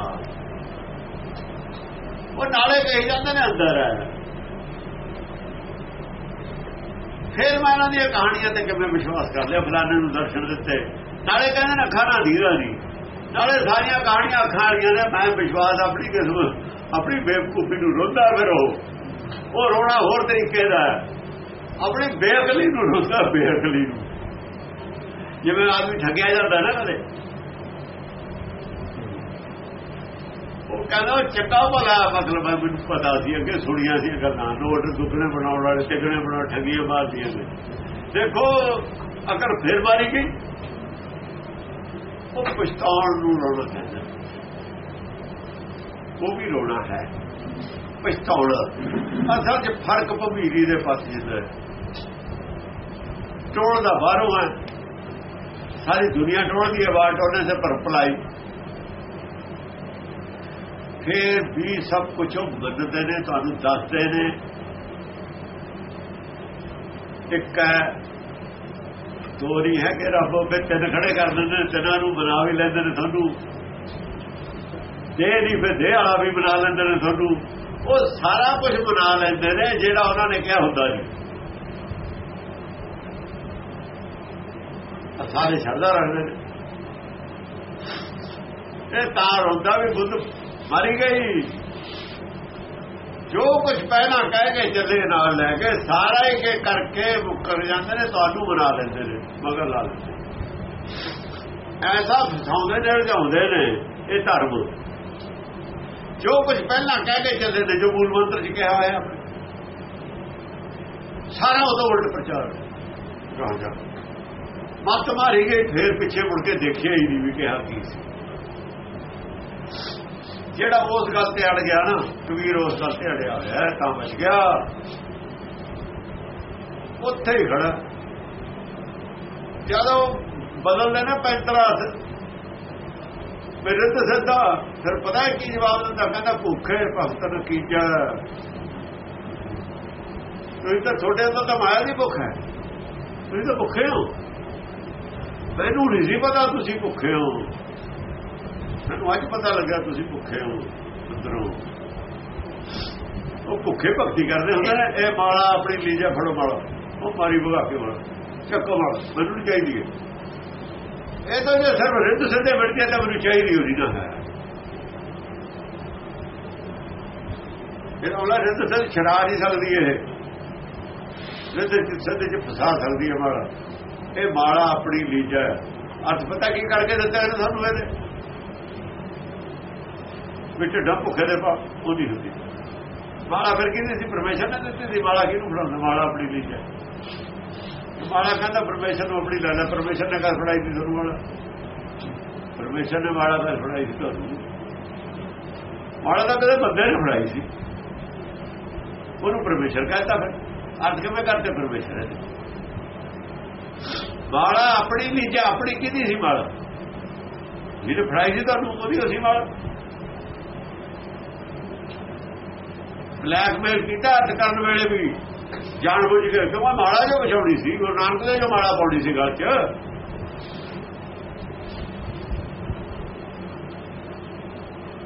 ਉਹ ਨਾਲੇ ਕਹੀ ਜਾਂਦੇ ਨੇ ਅੰਦਰ ਹੈ। ਫਿਰ ਮੈਂ ਇਹਨਾਂ ਦੀਆਂ ਕਹਾਣੀਆਂ ਤੇ ਕਿਵੇਂ ਵਿਸ਼ਵਾਸ ਕਰ ਲਿਆ, ਫਲਾਣੇ ਨੂੰ ਦਰਸ਼ਨ ਦਿੱਤੇ। ਨਾਲੇ ਕਹਿੰਦੇ ਨੇ ਅੱਖਾਂ ਨਾਲ ਧੀਰਾ ਨਹੀਂ। ਨਾਲੇ ਸਾਰੀਆਂ ਕਹਾਣੀਆਂ ਅੱਖਾਂ ਵਾਲੀਆਂ ਨੇ, ਮੈਂ ਵਿਸ਼ਵਾਸ ਆਪਣੀ ਕਿਸਮਤ, ਆਪਣੀ ਬੇਵਕੂਫੀ ਨੂੰ ਰੋਂਦਾ ਫਿਰ ਉਹ। ਉਹ ਰੋਣਾ ਹੋਰ ਤਰੀਕੇ ਦਾ ਆਪਣੀ ਬੇਅਕਲੀ ਨੂੰ ਰੋਂਦਾ ਬੇਅਕਲੀ ਨੂੰ। ਜਿਵੇਂ ਆਦਮੀ ਠੱਗਿਆ ਜਾਂਦਾ ਨਾ ਕਦੇ। ਕਹਿੰਦਾ ਉਹ ਚੰਗਾ ਭਲਾ ਮਤਲਬ ਹੈ, ਮੈਨੂੰ ਪਤਾ ਸੀ ਅੱਗੇ ਸੁਣੀਆਂ ਸੀ ਗੱਲਾਂ ਨੋਟ ਦੁੱਗਣੇ ਬਣਾਉਣ ਵਾਲੇ ਤਿਗਣੇ ਬਣਾ ਠੱਗੀਆਂ ਮਾਰਦੀਆਂ ਨੇ। ਦੇਖੋ, ਅਗਰ ਫਿਰ ਮਾਰੀ ਗਈ, ਉਹ ਪਛਤਾਉਣ ਨੂੰ ਰੋਣਾ ਕਹਿੰਦਾ ਉਹ ਵੀ ਰੋਣਾ ਹੈ। ਪਛਤਾਉਣਾ। ਅਸਲ 'ਚ ਫ਼ਰਕ ਭਮੀਰੀ ਦੇ ਪਾਸੇ ਦਾ ਟੋਲ ਦਾ ਬਾਹਰੋਂ ਹੈ। ਸਾਰੀ ਦੁਨੀਆ ਟੋਲਦੀ ਹੈ ਬਾਹਰ ਟੋਲਨੇ ਸੇ ਪਰ ਭਲਾਈ ਫਿਰ ਵੀ ਸਭ ਕੁਝ ਉਹ ਮੰਨਦੇ ਨੇ, ਤੁਹਾਨੂੰ ਦੱਸਦੇ ਨੇ। ਇੱਕ ਹੈ ਦੋਰੀ ਹੈ ਕਿ ਰੱਬ, ਉਹ ਤਿੰਨ ਖੜੇ ਕਰ ਦਿੰਦੇ ਨੇ, ਤਿੰਨਾਂ ਨੂੰ ਬਣਾ ਵੀ ਲੈਂਦੇ ਨੇ ਤੁਹਾਨੂੰ। ਦੇਹ ਨਹੀਂ ਫਿਰ ਦੇਹ ਵਾਲਾ ਵੀ ਬਣਾ ਲੈਂਦੇ ਨੇ ਤੁਹਾਨੂੰ। ਉਹ ਸਾਰਾ ਕੁਝ ਬਣਾ ਲੈਂਦੇ ਨੇ, ਜਿਹੜਾ ਉਹਨਾਂ ਨੇ ਕਿਹਾ ਹੁੰਦਾ ਜੀ ਸਾਰੇ ਸ਼ਰਧਾ ਰੱਖਦੇ ਨੇ। ਇਹ ਤਾਰ ਹੁੰਦਾ ਵੀ ਬੁੱਧ ਮਰੀ ਗਈ। ਜੋ ਕੁਝ ਪਹਿਲਾਂ ਕਹਿ ਕੇ ਚੱਲੇ ਨਾਲ ਲੈ ਕੇ, ਸਾਰਾ ਹੀ ਕੇ ਕਰਕੇ ਮੁੱਕਰ ਜਾਂਦੇ ਨੇ, ਤੁਹਾਨੂੰ ਬਣਾ ਲੈਂਦੇ ਨੇ, ਮਗਰ ਲਾ ਲੈਂਦੇ ਐਸਾ ਫਸਾਉਂਦੇ ਨੇ ਰਜਾਉਂਦੇ ਨੇ, ਇਹ ਧਰਮ। ਜੋ ਕੁਝ ਪਹਿਲਾਂ ਕਹਿ ਕੇ ਚੱਲੇ ਨੇ, ਜੋ ਮੂਲ ਮੰਤਰ ਚ ਕਿਹਾ ਹੋਇਆ। ਸਾਰਾ ਉਹਦਾ ਉਲਟ ਪ੍ਰਚਾਰ। ਰਾਜਾ, ਮੱਤ ਮਾਰੀ ਗਈ, ਫੇਰ ਪਿੱਛੇ ਮੁੜ ਕੇ ਦੇਖਿਆ ਹੀ ਨਹੀਂ ਵੀ ਕਿਹਾ ਕੀ ਸੀ। ਜਿਹੜਾ ਉਸ ਗੱਲ ਤੇ ਅੜ ਗਿਆ ਨਾ, ਕਬੀਰ ਉਸ ਗੱਲ ਤੇ ਅੜਿਆ ਹੋਇਆ ਤਾਂ ਬਚ ਗਿਆ। ਉੱਥੇ ਹੀ ਖੜਾ ਜਦੋਂ ਬਦਲਦੇ ਨਾ ਪੈਂਤਰਾ ਮੇਰੇ ਤੇ ਸਿੱਧਾ ਫਿਰ ਪਤਾ ਕੀ ਜਵਾਬ ਦਿੰਦਾ, ਕਹਿੰਦਾ ਭੁੱਖੇ ਭਗਤ ਨ ਕੀਜਾ ਤੁਸੀਂ ਤਾਂ ਛੋਟੇ ਅੰਦਰ ਤਾਂ ਮਾਇਆ ਦੀ ਭੁੱਖ ਹੈ। ਤੁਸੀਂ ਤਾਂ ਭੁੱਖੇ ਹੋ। ਮੈਨੂੰ ਨਹੀਂ ਸੀ ਪਤਾ ਤੁਸੀਂ ਭੁੱਖੇ ਹੋ। ਮੈਨੂੰ ਅੱਜ ਪਤਾ ਲੱਗਾ ਤੁਸੀਂ ਭੁੱਖੇ ਹੋ ਅੰਦਰੋਂ ਉਹ ਭੁੱਖੇ ਭਗਤੀ ਕਰਦੇ ਹੁੰਦੇ ਨੇ, ਇਹ ਮਾਲਾ ਆਪਣੀ ਲੀਜਾ ਫੜੋ ਮਾਲਾ, ਉਹ ਮਾਰੀ ਭਗਾ ਕੇ ਮਾਲਾ, ਚੱਕੋ ਮਾਲਾ, ਮੈਨੂੰ ਨਹੀਂ ਚਾਹੀਦੀ ਹੈ ਇਹ ਤਾਂ ਜੇ ਸਿਰਫ ਰਿੱਧ ਸਿੱਧੇ ਮਿਲਦੇ ਤਾਂ ਮੈਨੂੰ ਚਾਹੀਦੀ ਹੋਣੀ ਨਾ ਹੈ। ਫਿਰ ਉਹਨਾਂ ਰਿੱਧ ਸਿੱਧ ਛੜਾ ਨਹੀਂ ਸਕਦੀ ਇਹ। ਰਿੱਧ ਸਿੱਧੇ ਚ ਫਸਾ ਸਕਦੀ ਹੈ ਮਾਲਾ। ਇਹ ਮਾਲਾ ਆਪਣੀ ਲੀਜਾ ਅਰਥ ਪਤਾ ਕੀ ਕਰਕੇ ਦਿੱਤਾ ਇਹਨੂੰ ਸਾਨੂੰ ਇਹਦੇ? ਵਿੱਚ ਡੱਪ ਭੁੱਖੇ ਦੇ ਪਾ ਉਹਦੀ ਹੁੰਦੀ। ਮਾਲਾ ਫਿਰ ਕਿਹਨੇ ਸੀ ਪਰਮੇਸ਼ਰ ਨੇ ਦਿੱਤੀ ਸੀ ਮਾਲਾ ਕਿਹਨੂੰ ਫੜਾਉਂਦਾ? ਮਾਲਾ ਆਪਣੀ ਲੀਜਾ ਮਾਲਾ ਕਹਿੰਦਾ ਪਰਮੇਸ਼ਰ ਨੂੰ ਆਪਣੀ ਲੈਣਾ ਪਰਮੇਸ਼ਰ ਨੇ ਘਰ ਫੜਾਈ ਸੀ ਤੁਹਾਨੂੰ ਮਾਲਾ ਪਰਮੇਸ਼ਰ ਨੇ ਮਾਲਾ ਕਰ ਫੜਾਈ ਸੀ ਤੁਹਾਨੂੰ। ਮਾਲਾ ਤਾਂ ਕਦੇ ਬੰਦੇ ਨੇ ਫੜਾਈ ਸੀ। ਉਹਨੂੰ ਪਰਮੇਸ਼ਰ ਕਹਿੰਦਾ ਫਿਰ। ਅਰਥ ਕਿਵੇਂ ਕਰਦੇ ਪਰਮੇਸ਼ਰ ਹੈ ਮਾਲਾ ਆਪਣੀ ਲੀਜਾ ਆਪਣੀ ਕਿਹਦੀ ਸੀ ਮਾਲਾ ਜਿਹਨੇ ਫੜਾਈ ਸੀ ਤੁਹਾਨੂੰ, ਉਹਦੀ ਅਸੀਂ ਮਾਲਾ ਬਲੈਕਮੇਲ ਕੀਤਾ ਹੱਥ ਕਰਨ ਵੇਲੇ ਵੀ। ਜਾਣ ਬੁੱਝ ਕੇ ਕਿਉਂ? ਮਾਲਾ ਜੋ ਵਿਛਾਉਣੀ ਸੀ, ਗੁਰੂ ਨਾਨਕ ਦੇ ਜੋ ਮਾਲਾ ਪਾਉਣੀ ਸੀ ਗੱਲ 'ਚ।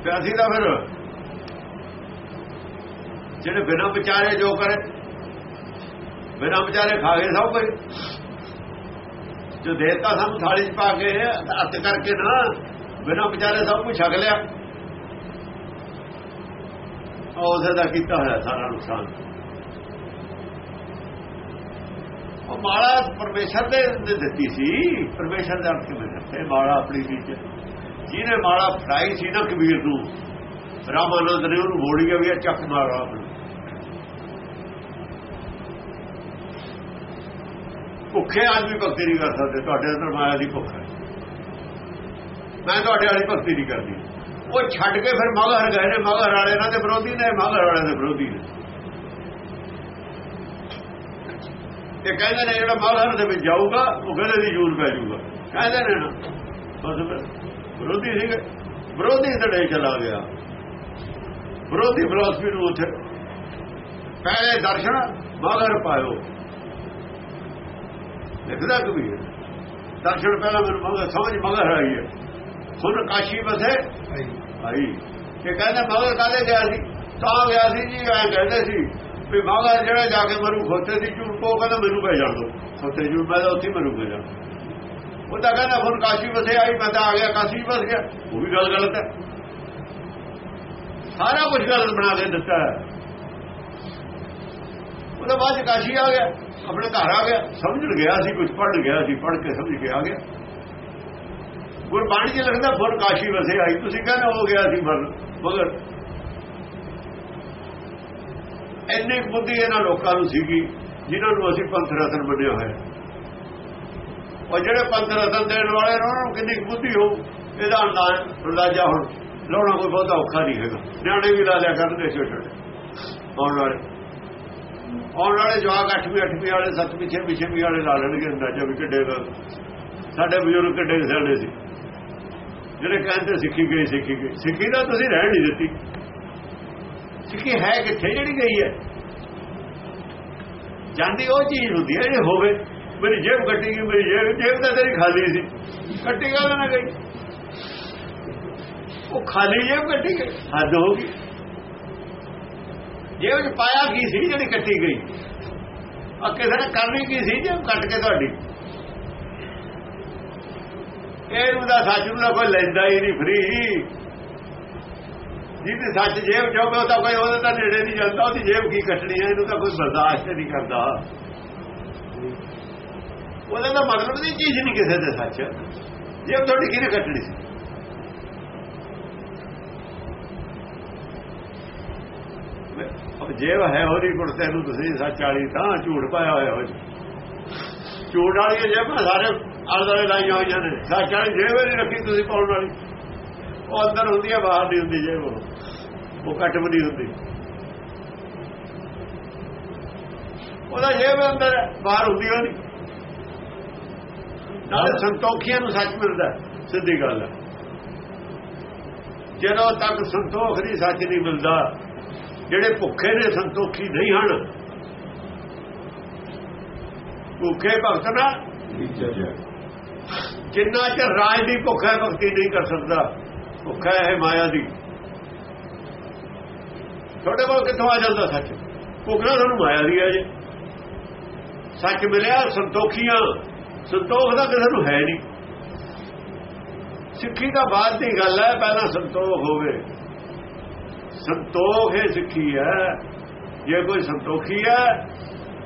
ਤੇ ਅਸੀਂ ਤਾਂ ਫਿਰ ਜਿਹੜੇ ਬਿਨਾਂ ਵਿਚਾਰੇ ਜੋ ਕਰੇ, ਬਿਨਾਂ ਵਿਚਾਰੇ ਖਾ ਗਏ ਸਭ ਕੁਝ। ਜੋ ਦੇਤਾ ਸਾਨੂੰ ਥਾਲੀ 'ਚ ਪਾ ਕੇ ਹੱਥ ਕਰਕੇ ਨਾ, ਬਿਨਾਂ ਵਿਚਾਰੇ ਸਭ ਕੁਝ ਛਕ ਲਿਆ। ਉਹਦੇ ਦਾ ਕੀਤਾ ਹੋਇਆ ਸਾਰਾ ਨੁਕਸਾਨ। ਉਹ ਮਾਲਾ ਪਰਮੇਸ਼ਰ ਦੇ ਦਿੱਤੀ ਸੀ। ਪਰਮੇਸ਼ਰ ਦੇ ਅਰਥ ਕਿਵੇਂ ਦਿੱਤੇ? ਮਾਲਾ ਆਪਣੀ ਵਿੱਚ ਜਿਹਨੇ ਮਾਲਾ ਫੜਾਈ ਸੀ ਨਾ ਕਬੀਰ ਨੂੰ ਰਾਮਾਨੰਦ ਨੇ ਉਹਨੂੰ ਮੋੜੀ ਵੀ ਇਹ ਚੱਕ ਮਾਰਾ ਆਪਣੀ ਭੁੱਖੇ ਆਦਮੀ ਭਗਤੀ ਨਹੀਂ ਕਰ ਸਕਦੇ। ਤੁਹਾਡੇ ਅੰਦਰ ਮਾਇਆ ਦੀ ਭੁੱਖ ਹੈ। ਮੈਂ ਤੁਹਾਡੇ ਵਾਲੀ ਭਗਤੀ ਨਹੀਂ ਕਰਦੀ। ਉਹ ਛੱਡ ਕੇ ਫਿਰ ਮਗਰ ਗਏ ਨੇ, ਮਗਰ ਵਾਲੇ ਇਹਨਾਂ ਦੇ ਵਿਰੋਧੀ ਨੇ, ਮਗਰ ਵਾਲੇ ਦੇ ਵਿਰੋਧੀ ਨੇ। ਇਹ ਕਹਿੰਦੇ ਨੇ ਜਿਹੜਾ ਮਗਰ ਦੇ ਵਿੱਚ ਜਾਊਗਾ, ਉਹ ਗਲੇ ਦੀ ਜੂਨ ਪੈ ਜਾਊਗਾ ਕਹਿੰਦੇ ਨੇ ਨਾ, ਬਸ ਵਿਰੋਧੀ ਸੀਗੇ। ਵਿਰੋਧੀ ਧੜੇ ਚਲਾ ਗਿਆ। ਵਿਰੋਧੀ ਫਿਲਾਸਫੀ ਨੂੰ ਉੱਥੇ ਪਹਿਲੇ ਦਰਸ਼ਨ ਮਗਰ ਪਾਇਓ। ਲਿਖਦਾ ਕਬੀਰ ਦਰਸ਼ਨ ਪਹਿਲਾਂ ਮੈਨੂੰ ਮਗਰ ਸਮਝ ਮਗਰ ਆਈ ਹੈ। ਹੁਣ ਕਾਸ਼ੀ ਆਈ ਆਈ ਇਹ ਕਹਿੰਦਾ ਮਗਰ ਕਾਲੇ ਗਿਆ ਸੀ? ਤਾਂ ਗਿਆ ਸੀ ਜੀ ਐ ਕਹਿੰਦੇ ਸੀ ਵੀ ਮਗਰ ਜਿਹੜਾ ਜਾ ਕੇ ਮਰੂ ਖੋਤੇ ਦੀ ਝੂਠ ਕੋ ਕਹਿੰਦਾ ਮੈਨੂੰ ਪੈ ਜਾਣ ਦੋ। ਖੋਤੇ ਝੂਠ ਮੈਂ ਉੱਥੇ ਮਰੂ ਪੈ ਜਾਣ ਉਹ ਤਾਂ ਕਹਿੰਦਾ ਹੁਣ ਕਾਸ਼ੀ ਬਸੇ ਆਈ ਮੈਂ ਤਾਂ ਆ ਗਿਆ ਕਾਸ਼ੀ ਬਸ ਗਿਆ। ਉਹ ਵੀ ਗੱਲ ਗਲਤ ਹੈ। ਸਾਰਾ ਕੁਝ ਗਲਤ ਬਣਾ ਕੇ ਦਿੱਤਾ ਹੈ। ਉਹਦਾ ਬਾਅਦ ਕਾਸ਼ੀ ਆ ਗਿਆ ਆਪਣੇ ਘਰ ਆ ਗਿਆ ਸਮਝਣ ਗਿਆ ਸੀ ਕੁਝ ਪੜ੍ਹਨ ਗਿਆ ਸੀ ਪੜ੍ਹ ਕੇ ਸਮਝ ਕੇ ਆ ਗਿਆ। ਗੁਰਬਾਣੀ 'ਚ ਲਿਖਦਾ, ਫੁਰ ਕਾਸ਼ੀ ਵਸੇ ਆਈ। ਤੁਸੀਂ ਕਹਿੰਦੇ, ਹੋ ਗਿਆ ਸੀ ਮਰ ਮਗਰ ਇੰਨੀ ਕੁ ਬੁੱਧੀ ਇਹਨਾਂ ਲੋਕਾਂ ਨੂੰ ਸੀਗੀ, ਜਿਨ੍ਹਾਂ ਨੂੰ ਅਸੀਂ ਪੰਥ ਰਤਨ ਮੰਨਿਆ ਹੋਇਆ। ਉਹ ਜਿਹੜੇ ਪੰਥ ਰਤਨ ਦੇਣ ਵਾਲੇ ਨੇ, ਉਹਨਾਂ ਨੂੰ ਕਿੰਨੀ ਕੁ ਬੁੱਧੀ ਹੋ ਇਹਦਾ ਅੰਦਾਜ਼, ਅੰਦਾਜ਼ਾ ਹੁਣ ਲਾਉਣਾ ਕੋਈ ਬਹੁਤਾ ਔਖਾ ਨਹੀਂ ਹੈਗਾ। ਨਿਆਣੇ ਵੀ ਲਾ ਲਿਆ ਕਰਨਗੇ ਛੋਟੇ ਛੋਟੇ ਆਉਣ ਵਾਲੇ। ਆਉਣ ਵਾਲੇ ਜਵਾਕ 8ਵੀਂ 8ਵੀਂ ਵਾਲੇ 7ਵੀਂ 6ਵੀਂ 6ਵੀਂ ਵਾਲੇ ਲਾ ਲੈਣਗੇ ਅੰਦਾਜ਼ਾ ਵੀ ਕਿੱਡੇ ਦਾ ਸਾਡੇ ਬਜ਼ੁਰਗ ਕਿੱਡੇ ਸਿਆਣੇ ਸੀ। ਜਿਹੜੇ ਕਹਿੰਦੇ ਸਿੱਖੀ ਗਈ ਸਿੱਖੀ ਗਈ ਸਿੱਖੀ ਦਾ ਤੁਸੀਂ ਰਹਿਣ ਨਹੀਂ ਦਿੱਤੀ। ਸਿੱਖੀ ਹੈ ਕਿੱਥੇ ਜਿਹੜੀ ਗਈ ਹੈ? ਜਾਂਦੀ ਉਹ ਚੀਜ਼ ਹੁੰਦੀ ਹੈ ਜੇ ਹੋਵੇ। ਮੇਰੀ ਜੇਬ ਕੱਟੀ ਗਈ, ਮੇਰੀ ਜੇਬ ਜੇਬ ਤਾਂ ਤੇਰੀ ਖਾਲੀ ਸੀ। ਕੱਟੀ ਗਈ ਨਾ ਗਈ? ਉਹ ਖਾਲੀ ਜੇਬ ਕੱਟੀ ਗਈ। ਹੱਦ ਹੋ ਗਈ। ਜੇਬ ਚ ਪਾਇਆ ਕੀ ਸੀ ਜਿਹੜੀ ਕੱਟੀ ਗਈ? ਆ ਕਿਸੇ ਨੇ ਕਰਨੀ ਕੀ ਸੀ? ਜੇਬ ਕੱਟ ਕੇ ਤੁਹਾਡੀ। ਇਹਨੂੰ ਦਾ ਸੱਚ ਨੂੰ ਤਾਂ ਕੋਈ ਲੈਂਦਾ ਹੀ ਨਹੀਂ ਫਰੀ ਜਿਹਦੀ ਸੱਚ ਜੇਬ ਜਾਵੇ ਉਹ ਤਾਂ ਕੋਈ ਉਹਦੇ ਤਾਂ ਨੇੜੇ ਨਹੀਂ ਜਾਂਦਾ, ਉਹਦੀ ਜੇਬ ਕੀ ਕੱਟਣੀ ਹੈ ਇਹਨੂੰ ਤਾਂ ਕੋਈ ਬਰਦਾਸ਼ਤ ਨਹੀਂ ਕਰਦਾ। ਉਹਦਾ ਤਾਂ ਮਤਲਬ ਦੀ ਚੀਜ਼ ਨਹੀਂ ਕਿਸੇ ਦੇ ਸੱਚ। ਜੇਬ ਤੁਹਾਡੀ ਕਿਹਨੇ ਕੱਟਣੀ ਸੀ? ਜੇਬ ਹੈ ਉਹਦੀ ਕੁੜਤੇ ਨੂੰ ਤੁਸੀਂ ਸੱਚ ਵਾਲੀ ਤਾਂ ਝੂਠ ਪਾਇਆ ਹੋਇਆ ਹੋ ਝੂਠ ਵਾਲੀ ਜੇਬਾਂ ਸਾਰੇ ਆਲੇ ਲਾਈਆਂ ਹੋਈਆਂ ਨੇ। ਸੱਚ ਵਾਲੀ ਜੇਬ ਨਹੀਂ ਰੱਖੀ ਤੁਸੀਂ ਪਾਉਣ ਵਾਲੀ। ਉਹ ਅੰਦਰ ਹੁੰਦੀ ਹੈ ਬਾਹਰ ਨਹੀਂ ਹੁੰਦੀ ਜੇਬ ਉਹ। ਉਹ ਕੱਟ ਵੀ ਨਹੀਂ ਹੁੰਦੀ। ਉਹਦਾ ਜੇਬ ਅੰਦਰ ਬਾਹਰ ਹੁੰਦੀ ਉਹ ਨਹੀਂ ਨਾਲੇ ਸੰਤੋਖੀਆਂ ਨੂੰ ਸੱਚ ਮਿਲਦਾ ਸਿੱਧੀ ਗੱਲ ਹੈ। ਜਦੋਂ ਤੱਕ ਸੰਤੋਖ ਦੀ ਸੱਚ ਨਹੀਂ ਮਿਲਦਾ, ਜਿਹੜੇ ਭੁੱਖੇ ਨੇ ਸੰਤੋਖੀ ਨਹੀਂ ਹਨ, ਭੁੱਖੇ ਭਗਤ ਨਾ ਜਿੰਨਾ ਚਿਰ ਰਾਜ ਦੀ ਭੁੱਖ ਹੈ, ਭਗਤੀ ਨਹੀਂ ਕਰ ਸਕਦਾ। ਭੁੱਖ ਹੈ ਇਹ ਮਾਇਆ ਦੀ। ਤੁਹਾਡੇ ਕੋਲ ਕਿੱਥੋਂ ਆ ਜਾਂਦਾ ਸੱਚ? ਭੁੱਖ ਨਾ ਤੁਹਾਨੂੰ ਮਾਇਆ ਦੀ ਹੈ ਜੇ। ਸੱਚ ਮਿਲਿਆ, ਸੰਤੋਖੀਆਂ। ਸੰਤੋਖ ਦਾ ਕਿਸੇ ਨੂੰ ਹੈ ਨਹੀਂ। ਸਿੱਖੀ ਦਾ ਬਾਅਦ ਦੀ ਗੱਲ ਹੈ, ਪਹਿਲਾਂ ਸੰਤੋਖ ਹੋਵੇ। ਸੰਤੋਖ ਹੈ ਸਿੱਖੀ ਹੈ। ਜੇ ਕੋਈ ਸੰਤੋਖੀ ਹੈ,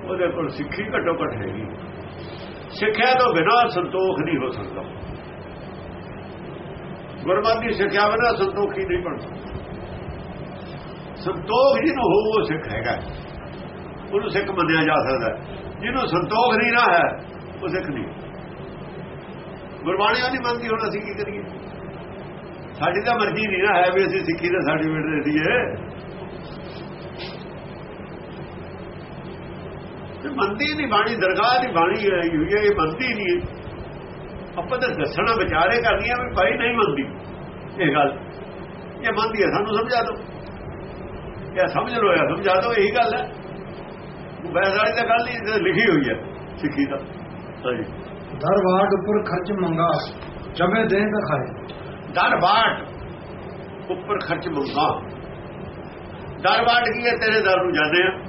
ਉਹਦੇ ਕੋਲ ਸਿੱਖੀ ਘੱਟੋ ਘੱਟ ਹੈਗੀ। ਸਿੱਖਿਆ ਤੋਂ ਬਿਨਾਂ ਸੰਤੋਖ ਨਹੀਂ ਹੋ ਸਕਦਾ। ਗੁਰਮਤਿ ਸਿੱਖਿਆ ਬਿਨਾਂ ਸੰਤੋਖੀ ਨਹੀਂ ਬਣ ਸਕਦਾ ਸੰਤੋਖ ਜਿਹਨੂੰ ਹੋਊ, ਉਹ ਸਿੱਖ ਹੈਗਾ। ਉਹਨੂੰ ਸਿੱਖ ਮੰਨਿਆ ਜਾ ਸਕਦਾ। ਜਿਹਨੂੰ ਸੰਤੋਖ ਨਹੀਂ ਨਾ ਹੈ, ਉਹ ਸਿੱਖ ਨਹੀਂ। ਗੁਰਬਾਣੀ ਉਹ ਨਹੀਂ ਮੰਨਦੀ ਹੁਣ ਅਸੀਂ ਕੀ ਕਰੀਏ? ਸਾਡੀ ਤਾਂ ਮਰਜ਼ੀ ਨਹੀਂ ਨਾ ਹੈ ਵੀ ਅਸੀਂ ਸਿੱਖੀ ਦਾ ਸਰਟੀਫਿਕੇਟ ਦੇ ਦਈਏ। ਤੇ ਮੰਨਦੀ ਨਹੀਂ ਬਾਣੀ ਦਰਗਾਹ ਦੀ ਬਾਣੀ ਆਈ ਹੋਈ ਹੈ ਇਹ ਮੰਨਦੀ ਨਹੀਂ ਆਪਾਂ ਤਾਂ ਦੱਸਣਾ ਵਿਚਾਰੇ ਕਰਨੀਆਂ ਵੀ ਭਾਈ ਨਹੀਂ ਮੰਨਦੀ। ਇਹ ਗੱਲ। ਇਹ ਮੰਨਦੀ ਹੈ ਸਾਨੂੰ ਸਮਝਾ ਦਿਓ। ਇਹ ਸਮਝ ਲੋ ਯਾ ਸਮਝਾ ਦਿਓ ਇਹੀ ਗੱਲ ਹੈ। ਬੈਸਾਲੀ ਤਾਂ ਗੱਲ ਹੀ ਲਿਖੀ ਹੋਈ ਹੈ ਸਿੱਖੀ ਦਾ ਹਾਂਜੀ ਦਰਬਾਰ ਉੱਪਰ ਖਰਚ ਮੰਗਾ ਜਮੇ ਦੇ ਤਾਂ ਖਾਏ। ਦਰ ਬਾਟ ਉੱਪਰ ਖਰਚ ਮੰਗਾ ਦਰ ਬਾਟ ਕੀ ਹੈ? ਤੇਰੇ ਦਰ ਨੂੰ ਜਾਂਦੇ ਆ।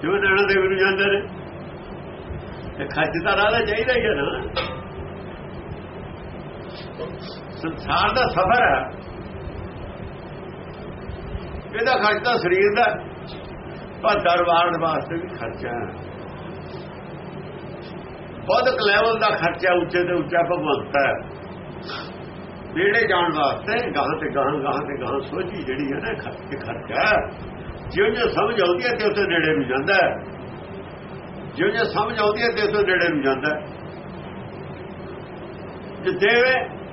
ਜਿਵੇਂ ਨੈਣਾ ਦੇਵੀ ਨੂੰ ਜਾਂਦੇ ਨੇ। ਤੇ ਖਰਚ ਤਾਂ ਰਾਹ ਚਾਹੀਦਾ ਹੀ ਹੈ ਨਾ। ਸੰਸਾਰ ਦਾ ਸਫ਼ਰ ਹੈ। ਇਹਦਾ ਖਰਚ ਤਾਂ ਸਰੀਰ ਦਾ ਪਰ ਦਰਬਾਰ ਵਾਸਤੇ ਵੀ ਖਰਚਾ ਹੈ। ਬੌਧਿਕ ਲੈਵਲ ਦਾ ਖਰਚਾ ਉੱਚੇ ਤੇ ਉੱਚਾ ਭਗਵੰਤ ਹੈ। ਨੇੜੇ ਜਾਣ ਵਾਸਤੇ ਗਾਹਾਂ ਤੇ ਗਾਹਾਂ ਗਾਹਾਂ ਤੇ ਗਾਹਾਂ ਸੋਚੀ ਜਿਹੜੀ ਹੈ ਨਾ ਖਰਚ ਖਰਚਾ ਜਿਉਂ ਜਿਉਂ ਸਮਝ ਆਉਂਦੀ ਹੈ ਤੇ ਉੱਥੇ ਨੇੜੇ ਨੂੰ ਜਾਂਦਾ ਹੈ। ਜਿਉਂ ਜਿਉਂ ਸਮਝ ਆਉਂਦੀ ਹੈ ਤੇ ਉੱਥੇ ਨੇੜੇ ਨੂੰ ਜਾਂਦਾ ਹੈ। ਜੇ ਦੇਵੇ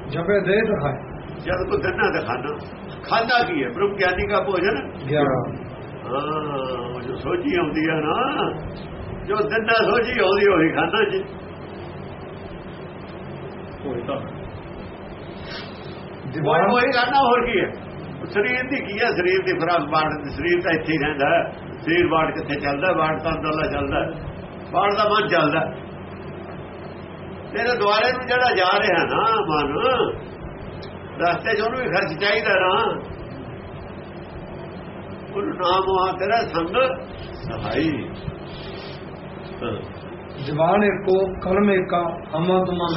ਜਮੇ ਦੇ ਤਾਂ ਖਾਏ ਜਦ ਕੋ ਦੰਨਾ ਦਿਖਾਣਾ ਖਾਣਾ ਕੀ ਹੈ? ਬ੍ਰਹਮ ਗਿਆਨੀ ਦਾ ਭੋਜਨ? 11 ਹਾਂ ਉਹ ਜੋ ਸੋਝੀ ਆਉਂਦੀ ਹੈ ਨਾ ਜੋ ਦੰਨਾ ਸੋਝੀ ਆਉਂਦੀ ਹੋਈ ਖਾਣਾ ਜੀ। ਕੋਈ ਤਾਂ ਦੀਵਾਨ। ਕੋਈ ਖਾਣਾ ਹੋਰ ਕੀ ਹੈ? ਸਰੀਰ ਦੀ ਕੀ ਹੈ? ਸਰੀਰ ਦੀ ਖੁਰਾਕ ਬਾੜ ਸਰੀਰ ਤਾਂ ਇੱਥੇ ਹੀ ਰਹਿੰਦਾ। ਸਰੀਰ ਬਾੜ ਕਿੱਥੇ ਚੱਲਦਾ ਬਾੜ ਤਾਂ ਅੰਦਰਲਾ ਚੱਲਦਾ। ਬਾਹਰ ਦਾ ਮਨ ਚੱਲਦਾ ਤੇਰੇ ਦੁਆਰੇ ਨੂੰ ਜਿਹੜਾ ਜਾ ਰਿਹਾ ਨਾ ਮਨ ਰਸਤੇ 'ਚ ਉਹਨੂੰ ਵੀ ਖਰਚ ਚਾਹੀਦਾ ਨਾ। ਉਹ ਨਾਮ ਆ ਤੇਰਾ ਸੰਗ ਸਹਾਈ। ਜਵਾਨ ਏਕੋ ਕਲਮ ਏਕਾ ਹਮਾ ਤੁਮਾ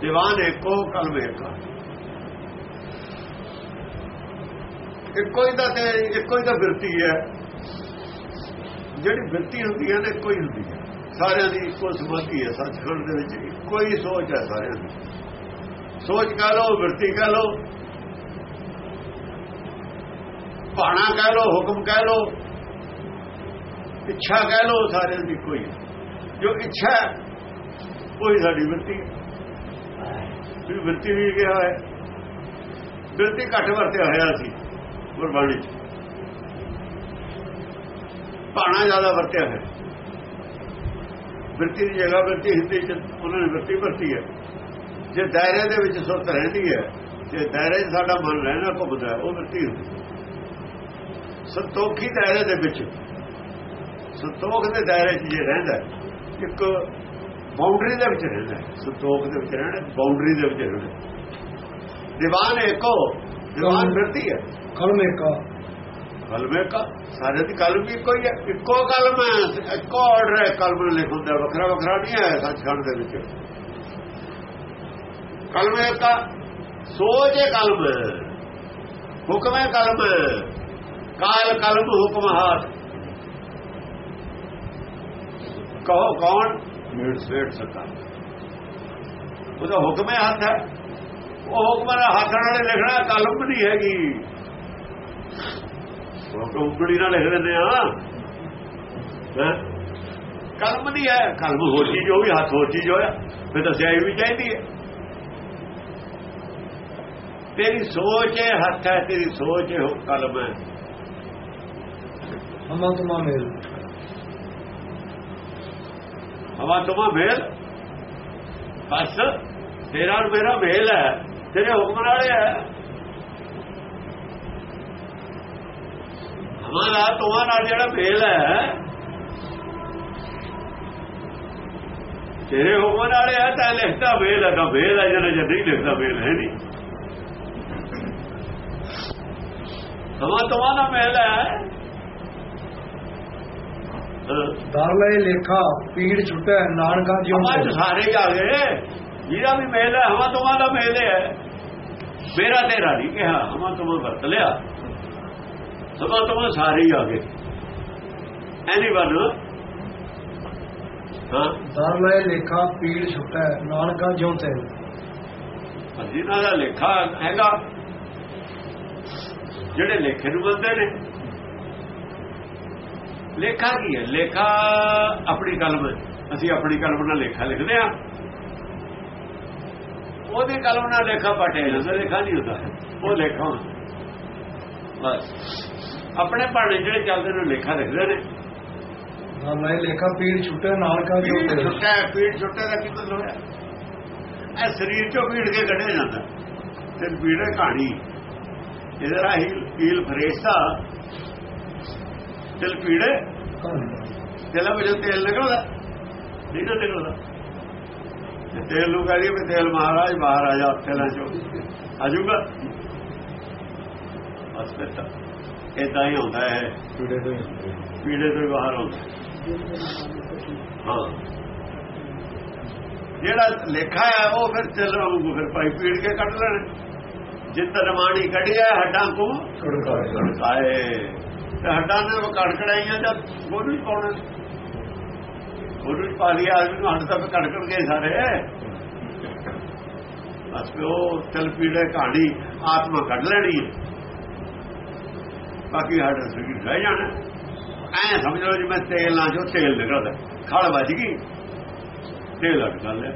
ਦੀਵਾਨ ਏਕੋ ਕਲਮ ਏਕਾ। ਇੱਕੋ ਹੀ ਦਾ ਤੇ ਇੱਕੋ ਹੀ ਦਾ ਬਿਰਤੀ ਹੈ। ਜਿਹੜੀ ਬਿਰਤੀ ਹੁੰਦੀ ਹੈ ਨਾ, ਇੱਕੋ ਹੀ ਹੁੰਦੀ ਹੈ। ਸਾਰਿਆਂ ਦੀ ਇੱਕੋ ਸਮਾਧੀ ਹੈ, ਸੱਚਖੰਡ ਦੇ ਵਿੱਚ ਇੱਕੋ ਹੀ ਸੋਚ ਹੈ ਸਾਰਿਆਂ ਦੀ। ਸੋਚ ਕਹ ਲਓ, ਬਿਰਤੀ ਕਹ ਲਓ। ਭਾਣਾ ਕਹ ਲਓ, ਹੁਕਮ ਕਹ ਲਓ। ਇੱਛਾ ਕਹ ਲਓ, ਸਾਰਿਆਂ ਦੀ ਇੱਕੋ ਹੀ ਜੋ ਇੱਛਾ ਹੈ, ਉਹੀ ਸਾਡੀ ਬਿਰਤੀ ਹੈ। ਵੀ ਬਿਰਤੀ ਵੀ ਗਿਆ ਹੈ। ਬਿਰਤੀ ਘੱਟ ਵਰਤਿਆ ਹੋਇਆ ਸੀ। ਗੁਰਬਾਣੀ ਚ ਭਾਣਾ ਜ਼ਿਆਦਾ ਵਰਤਿਆ ਹੈ। ਬਿਰਤੀ ਦੀ ਜਗ੍ਹਾ ਵਰਤੀ, ਹਿੰਦੀ ਚ ਉਹਨਾਂ ਨੇ ਬਿਰਤੀ ਵਰਤੀ ਹੈ। ਜੇ ਦਾਇਰੇ ਦੇ ਵਿੱਚ ਸੁਰਤ ਰਹਿੰਦੀ ਹੈ, ਜੇ ਦਾਇਰੇ 'ਚ ਸਾਡਾ ਮਨ ਰਹਿਣਾ ਘੁੰਮਦਾ ਉਹ ਬਿਰਤੀ ਹੁੰਦੀ ਹੈ। ਸੰਤੋਖੀ ਦਾਇਰੇ ਦੇ ਵਿੱਚ, ਸੰਤੋਖ ਦੇ ਦਾਇਰੇ 'ਚ ਜੇ ਰਹਿੰਦਾ ਇੱਕ ਬਾਉਂਡਰੀ ਦੇ ਵਿੱਚ ਰਹਿੰਦਾ ਹੈ। ਸੰਤੋਖ ਦੇ ਵਿੱਚ ਰਹਿਣਾ ਬਾਉਂਡਰੀ ਦੇ ਵਿੱਚ ਰਹਿਣਾ ਦੀਵਾਨ ਏਕੋ, ਦੀਵਾਨ ਬਿਰਤੀ ਹੈ। ਕਲਮ ਏਕਾ ਕਲਮੇ ਕਾ ਸਾਰੇ ਦੀ ਕਲਮ ਵੀ ਇੱਕੋ ਹੀ ਹੈ। ਇੱਕੋ ਕਲਮ ਹੈ ਇੱਕੋ ਆਰਡਰ ਹੈ। ਕਲਮ ਲਿਖਣ ਦਾ ਵੱਖਰਾ ਵੱਖਰਾ ਨਹੀਂ ਹੈ ਸੱਚਖੰਡ ਦੇ ਵਿੱਚ। ਕਲਮੇ ਕਾ ਸੋਚ ਹੈ ਕਲਮ। ਹੁਕਮ ਹੈ ਕਲਮ। ਕਾਲ ਕਲਮ ਹੁਕਮ ਹਾਥ। ਕਹੋ ਕੌਣ? ਮੇੜ ਸੇਠ ਸਕਾ ਉਹਦਾ ਹੁਕਮ ਹੈ ਹੱਥ ਹੈ। ਉਹ ਹੁਕਮ ਦਾ ਹੱਥ ਨਾਲ ਲਿਖਣਾ ਕਲਮ ਨਹੀਂ ਹੈਗੀ। ਉਂਗਲੀ ਨਾਲ ਲਿਖ ਦਿੰਦੇ ਆ। ਹੈਂ? ਕਲਮ ਨਹੀਂ ਹੈ। ਕਲਮ ਹੋਰ ਚੀਜ਼ ਹੋ ਵੀ ਹੱਥ ਹੋਰ ਚੀਜ਼ ਹੋਇਆ ਫਿਰ ਦੱਸਿਆ ਇਹ ਵੀ ਚਾਹੀਦੀ ਹੈ। ਤੇਰੀ ਸੋਚ ਹੈ ਹੱਥ ਹੈ ਤੇਰੀ ਸੋਚ ਹੈ ਉਹ ਕਲਮ ਹੈ। ਹਮਾ ਤੁਮਾ ਮੇਲ। ਹਵਾ ਤੁਮਾ ਮੇਲ? ਬਸ ਤੇਰਾ ਮੇਰਾ ਮੇਲ ਹੈ ਤੇਰੇ ਹੁਕਮ ਨਾਲ ਹੈ। ਹਮਾਰਾ ਤੁਮਾ ਨਾਲ ਜਿਹੜਾ ਮੇਲ ਹੈ ਤੇਰੇ ਹੁਕਮ ਨਾਲ ਹੈ ਤਾਂ ਲਿਖਦਾ ਮੇਲ ਹੈ ਤਾਂ ਮੇਲ ਹੈ ਜਿਹੜਾ ਜੇ ਨਹੀਂ ਲਿਖਦਾ ਮੇਲ ਹੈ ਨਹੀਂ। ਹਮਾ ਤੁਮਾ ਨਾਲ ਮੇਲ ਹੈ। ਦਰ ਲਏ ਲੇਖਾ ਪੀੜ ਛੁਟੈ ਨਾਨਕਾ ਜਿਉ ਚ ਸਾਰੇ ਆ ਗਏ ਜਿਹਦਾ ਵੀ ਮੇਲ ਹੈ ਹਵਾ ਤੁਮਾਂ ਦਾ ਮੇਲ ਹੈ। ਮੇਰਾ ਤੇਰਾ ਨਹੀਂ ਕਿਹਾ ਹਵਾ ਤੁਮਾਂ ਵਰਤ ਲਿਆ। ਹਵਾ ਤੁਮਾਂ ਸਾਰੇ ਹੀ ਆ ਗਏ। ਐਨੀਵਨ ਹਾਂ। ਦਰ ਲਏ ਲੇਖਾ ਪੀੜ ਛੁਟੈ ਨਾਨਕਾ ਜਿਉ ਤੇ ਜਿਨ੍ਹਾਂ ਦਾ ਲੇਖਾ ਹੈਗਾ। ਜਿਹੜੇ ਲੇਖੇ ਨੂੰ ਬੰਦੇ ਨੇ। ਲੇਖਾ ਕੀ ਹੈ? ਲੇਖਾ ਆਪਣੀ ਕਲਮ ਹੈ। ਅਸੀਂ ਆਪਣੀ ਕਲਮ ਨਾਲ ਲੇਖਾ ਲਿਖਦੇ ਆ ਉਹਦੀ ਕਲਮ ਨਾਲ ਲੇਖਾ ਪਟੇ ਜਾਂਦਾ ਲੇਖਾ ਨਹੀਂ ਹੁੰਦਾ। ਉਹ ਲੇਖਾ ਹੁੰਦਾ। ਆਪਣੇ ਭਾਣੇ ਜਿਹੜੇ ਚੱਲਦੇ ਨੇ ਲੇਖਾ ਲਿਖਦੇ ਨੇ। ਦਰ ਲਏ ਲੇਖਾ ਪੀੜ ਛੁਟੈ ਪੀੜ ਤੇ ਛੁੱਟਾ ਹੈ, ਪੀੜ ਛੁੱਟੇ ਦਾ ਕੀ ਮਤਲਬ ਹੈ? ਇਹ ਸਰੀਰ ਚੋਂ ਪੀੜ ਕੇ ਕੱਢਿਆ ਜਾਂਦਾ। ਤੇ ਪੀੜ ਹੈ ਕਹਾਣੀ। ਇਹਦਾ ਰਾਹੀ ਕੀਲ ਫਰੇਸਾ ਦਿਲ ਪੀੜੇ ਦਿਲਾਂ ਵਿੱਚੋਂ ਤੇਲ ਨਿਕਲਦਾ। ਨਹੀਂ ਨਿਕਲਦਾ। ਤੇ ਤੇਲ ਨੂੰ ਕਹਦੀ ਵੀ ਤੇਲ ਮਹਾਰਾਜ ਬਾਹਰ ਆ ਜਾ ਤੇਲਾਂ ਚੋਂ ਆ ਜਾਊਗਾ ਬਸ ਫਿਰ ਤਾਂ ਇਦਾਂ ਹੀ ਹੁੰਦਾ ਹੈ। ਪੀੜੇ ਤੋਂ ਪੀੜੇ ਤੋਂ ਬਾਹਰ ਆਉਂਦਾ ਹਾਂ। ਜਿਹੜਾ ਲੇਖਾ ਹੈ ਉਹ ਫਿਰ ਚੱਲ ਰਹੂਗਾ ਫਿਰ ਭਾਈ ਪੀੜ ਕੇ ਕੱਢ ਲੈਣ। ਜਿੱਤ ਰਮਾਣੀ ਕੱਢਿਆ ਹੱਡਾਂ ਕੋ ਕੜਕਾ ਆਏ ਤੇ ਹੱਡਾਂ ਨੇ ਕੜ ਕੜਾਈਆਂ ਜਦ ਗੋਲੂ ਪਾਉਣਾ। ਗੋਲੂ ਪਾ ਲਿਆ ਆਦਮੀ ਨੂੰ ਹੱਡ ਤਾਂ ਕੜ ਕੜ ਗਏ ਸਾਰੇ। ਬਸ ਉਹ ਤਲ ਪੀੜੇ ਕਹਾਣੀ ਆਤਮਾ ਕੱਢ ਲੈਣੀ ਹੈ। ਬਾਕੀ ਹੱਡ ਸਰੀਰ ਰਹਿ ਜਾਣਾ। ਐ ਸਮਝ ਲਓ ਜਿਵੇਂ ਤੇਲ ਨਾਲ ਜੋ ਤੇਲ ਨਿਕਲਦਾ, ਖੜ ਵੱਜ ਗਈ। ਤੇਲ ਅਟਕ ਗੱਲ ਹੈ।